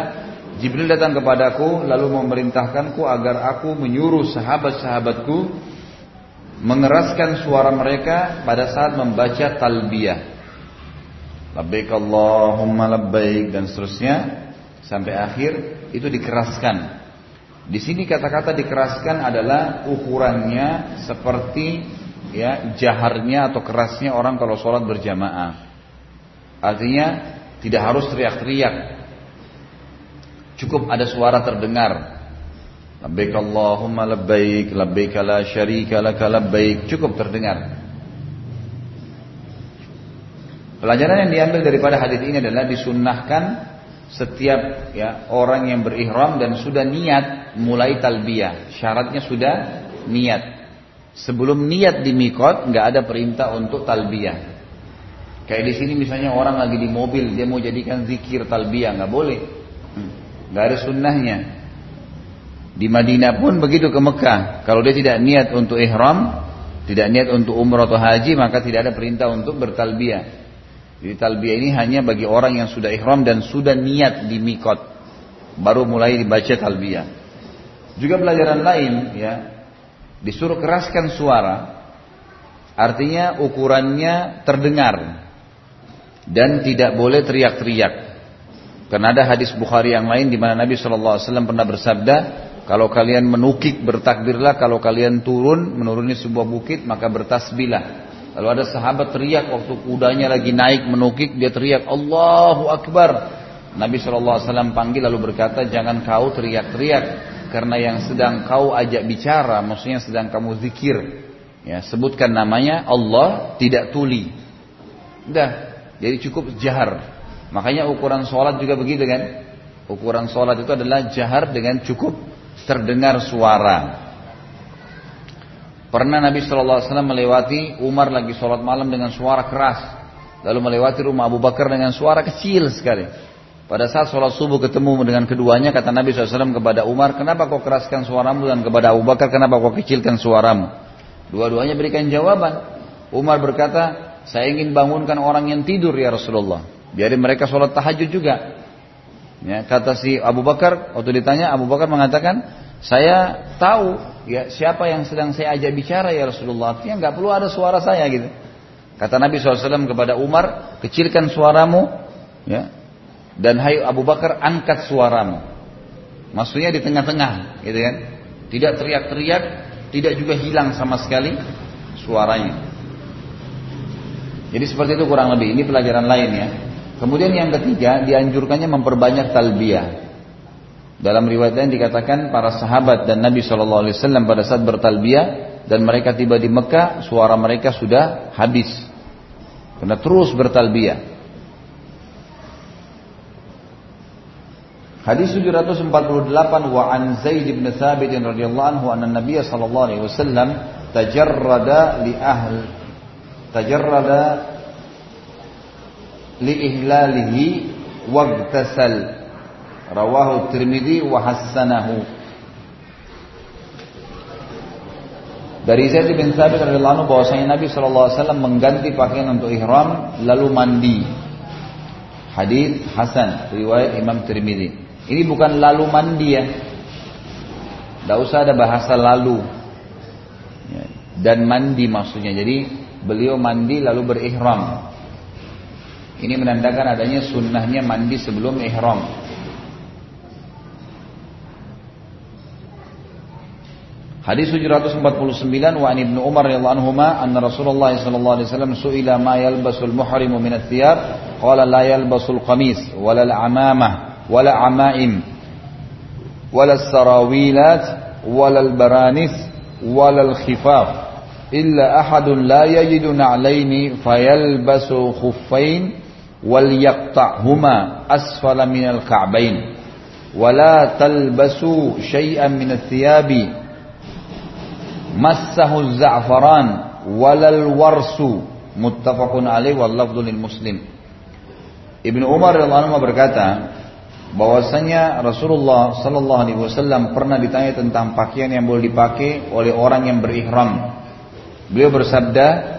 Jibril datang kepadaku lalu memerintahkanku agar aku menyuruh sahabat-sahabatku mengeraskan suara mereka pada saat membaca talbiyah. Labbaik Allahumma labbaik dan seterusnya sampai akhir itu dikeraskan. Di sini kata-kata dikeraskan adalah ukurannya seperti ya jaharnya atau kerasnya orang kalau sholat berjamaah. Artinya tidak harus teriak-teriak. Cukup ada suara terdengar. Labbaik Allahumma labbaik, labbaik la syarika laka labbaik. Cukup terdengar. Pelajaran yang diambil daripada hadis ini adalah disunnahkan setiap ya orang yang berihram dan sudah niat mulai talbiyah. Syaratnya sudah niat. Sebelum niat di mikot nggak ada perintah untuk talbiyah. Kayak di sini misalnya orang lagi di mobil dia mau jadikan zikir talbiyah nggak boleh. Hmm. Nggak ada sunnahnya. Di Madinah pun begitu ke Mekah. Kalau dia tidak niat untuk ihram, tidak niat untuk umrah atau haji, maka tidak ada perintah untuk bertalbiyah. Jadi talbiyah ini hanya bagi orang yang sudah ihram dan sudah niat di mikot. Baru mulai dibaca talbiyah. Juga pelajaran lain ya, disuruh keraskan suara. Artinya ukurannya terdengar dan tidak boleh teriak-teriak. Karena ada hadis Bukhari yang lain di mana Nabi SAW pernah bersabda, kalau kalian menukik bertakbirlah, kalau kalian turun menuruni sebuah bukit maka bertasbihlah. Lalu ada sahabat teriak waktu kudanya lagi naik menukik, dia teriak Allahu Akbar. Nabi SAW panggil lalu berkata, jangan kau teriak-teriak. Karena yang sedang kau ajak bicara, maksudnya sedang kamu zikir. Ya, sebutkan namanya Allah tidak tuli. Udah, jadi cukup jahar. Makanya ukuran sholat juga begitu kan? Ukuran sholat itu adalah jahar dengan cukup terdengar suara. Pernah Nabi SAW melewati Umar lagi sholat malam dengan suara keras. Lalu melewati rumah Abu Bakar dengan suara kecil sekali. Pada saat sholat subuh ketemu dengan keduanya, kata Nabi SAW kepada Umar, kenapa kau keraskan suaramu dan kepada Abu Bakar, kenapa kau kecilkan suaramu? Dua-duanya berikan jawaban. Umar berkata, saya ingin bangunkan orang yang tidur ya Rasulullah. Biarin mereka sholat tahajud juga. Ya, kata si Abu Bakar, waktu ditanya Abu Bakar mengatakan, saya tahu ya siapa yang sedang saya ajak bicara ya Rasulullah. Artinya nggak perlu ada suara saya gitu. Kata Nabi SAW kepada Umar, kecilkan suaramu, ya, dan hai Abu Bakar angkat suaramu. Maksudnya di tengah-tengah, gitu kan? Tidak teriak-teriak, tidak juga hilang sama sekali suaranya. Jadi seperti itu kurang lebih. Ini pelajaran lain ya. Kemudian yang ketiga dianjurkannya memperbanyak talbiyah. Dalam riwayat lain dikatakan para sahabat dan Nabi Shallallahu Alaihi Wasallam pada saat bertalbiyah dan mereka tiba di Mekah suara mereka sudah habis karena terus bertalbiyah. Hadis 748 wa an Zaid bin Thabit radhiyallahu anhu anna Nabi sallallahu alaihi wasallam tajarrada li ahli tajarrada liihlalihi wagtasal rawahu Tirmidzi wa hassanahu Dari Zaid bin Thabit radhiyallahu anhu bahwasanya Nabi sallallahu alaihi wasallam mengganti pakaian untuk ihram lalu mandi. Hadis hasan riwayat Imam Tirmidzi. Ini bukan lalu mandi ya. Tidak usah ada bahasa lalu. Ya, dan mandi maksudnya. Jadi beliau mandi lalu berihram. Ini menandakan adanya sunnahnya mandi sebelum ihram. Hadis 749 wa an Ibnu Umar radhiyallahu anhuma anna Rasulullah sallallahu alaihi wasallam suila ma yalbasul muhrimu min ath-thiyab qala la yalbasul qamis wala al-amamah wala amaim wala as-sarawilat wala al-baranis wala al-khifaf إلا أحد لا يجد نعلين فيلبس خفين وليقطعهما أسفل من الكعبين ولا تلبسوا شيئا من massahu za'faran walal warsu. Muttafaqun alaih wallafdu lil muslim. Ibnu Umar radhiyallahu anhu berkata bahwasanya Rasulullah sallallahu alaihi wasallam pernah ditanya tentang pakaian yang boleh dipakai oleh orang yang berihram. Beliau bersabda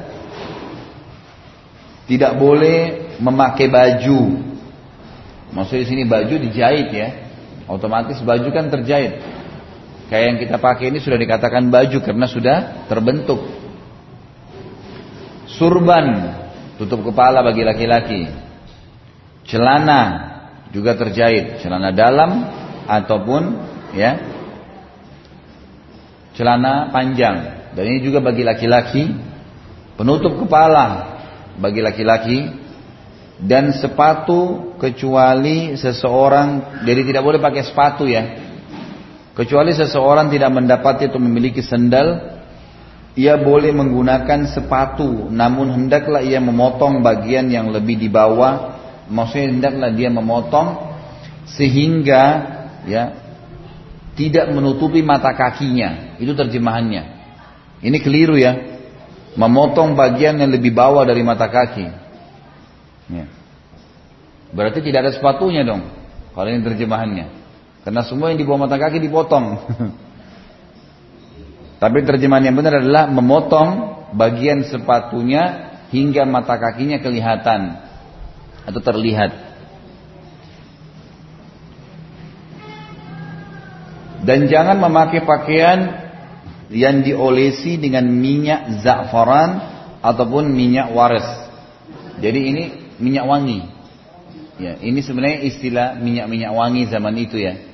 tidak boleh memakai baju. Maksudnya di sini baju dijahit ya. Otomatis baju kan terjahit. Kayak yang kita pakai ini sudah dikatakan baju karena sudah terbentuk. Surban, tutup kepala bagi laki-laki. Celana juga terjahit, celana dalam ataupun ya celana panjang. Dan ini juga bagi laki-laki penutup kepala bagi laki-laki dan sepatu kecuali seseorang jadi tidak boleh pakai sepatu ya. Kecuali seseorang tidak mendapati atau memiliki sendal ia boleh menggunakan sepatu namun hendaklah ia memotong bagian yang lebih di bawah maksudnya hendaklah dia memotong sehingga ya tidak menutupi mata kakinya itu terjemahannya ini keliru ya. Memotong bagian yang lebih bawah dari mata kaki. Ya. Berarti tidak ada sepatunya dong. Kalau ini terjemahannya. Karena semua yang di bawah mata kaki dipotong. Tapi terjemahan yang benar adalah memotong bagian sepatunya hingga mata kakinya kelihatan atau terlihat. Dan jangan memakai pakaian yang diolesi dengan minyak za'faran ataupun minyak waris. Jadi ini minyak wangi. Ya, ini sebenarnya istilah minyak-minyak wangi zaman itu ya.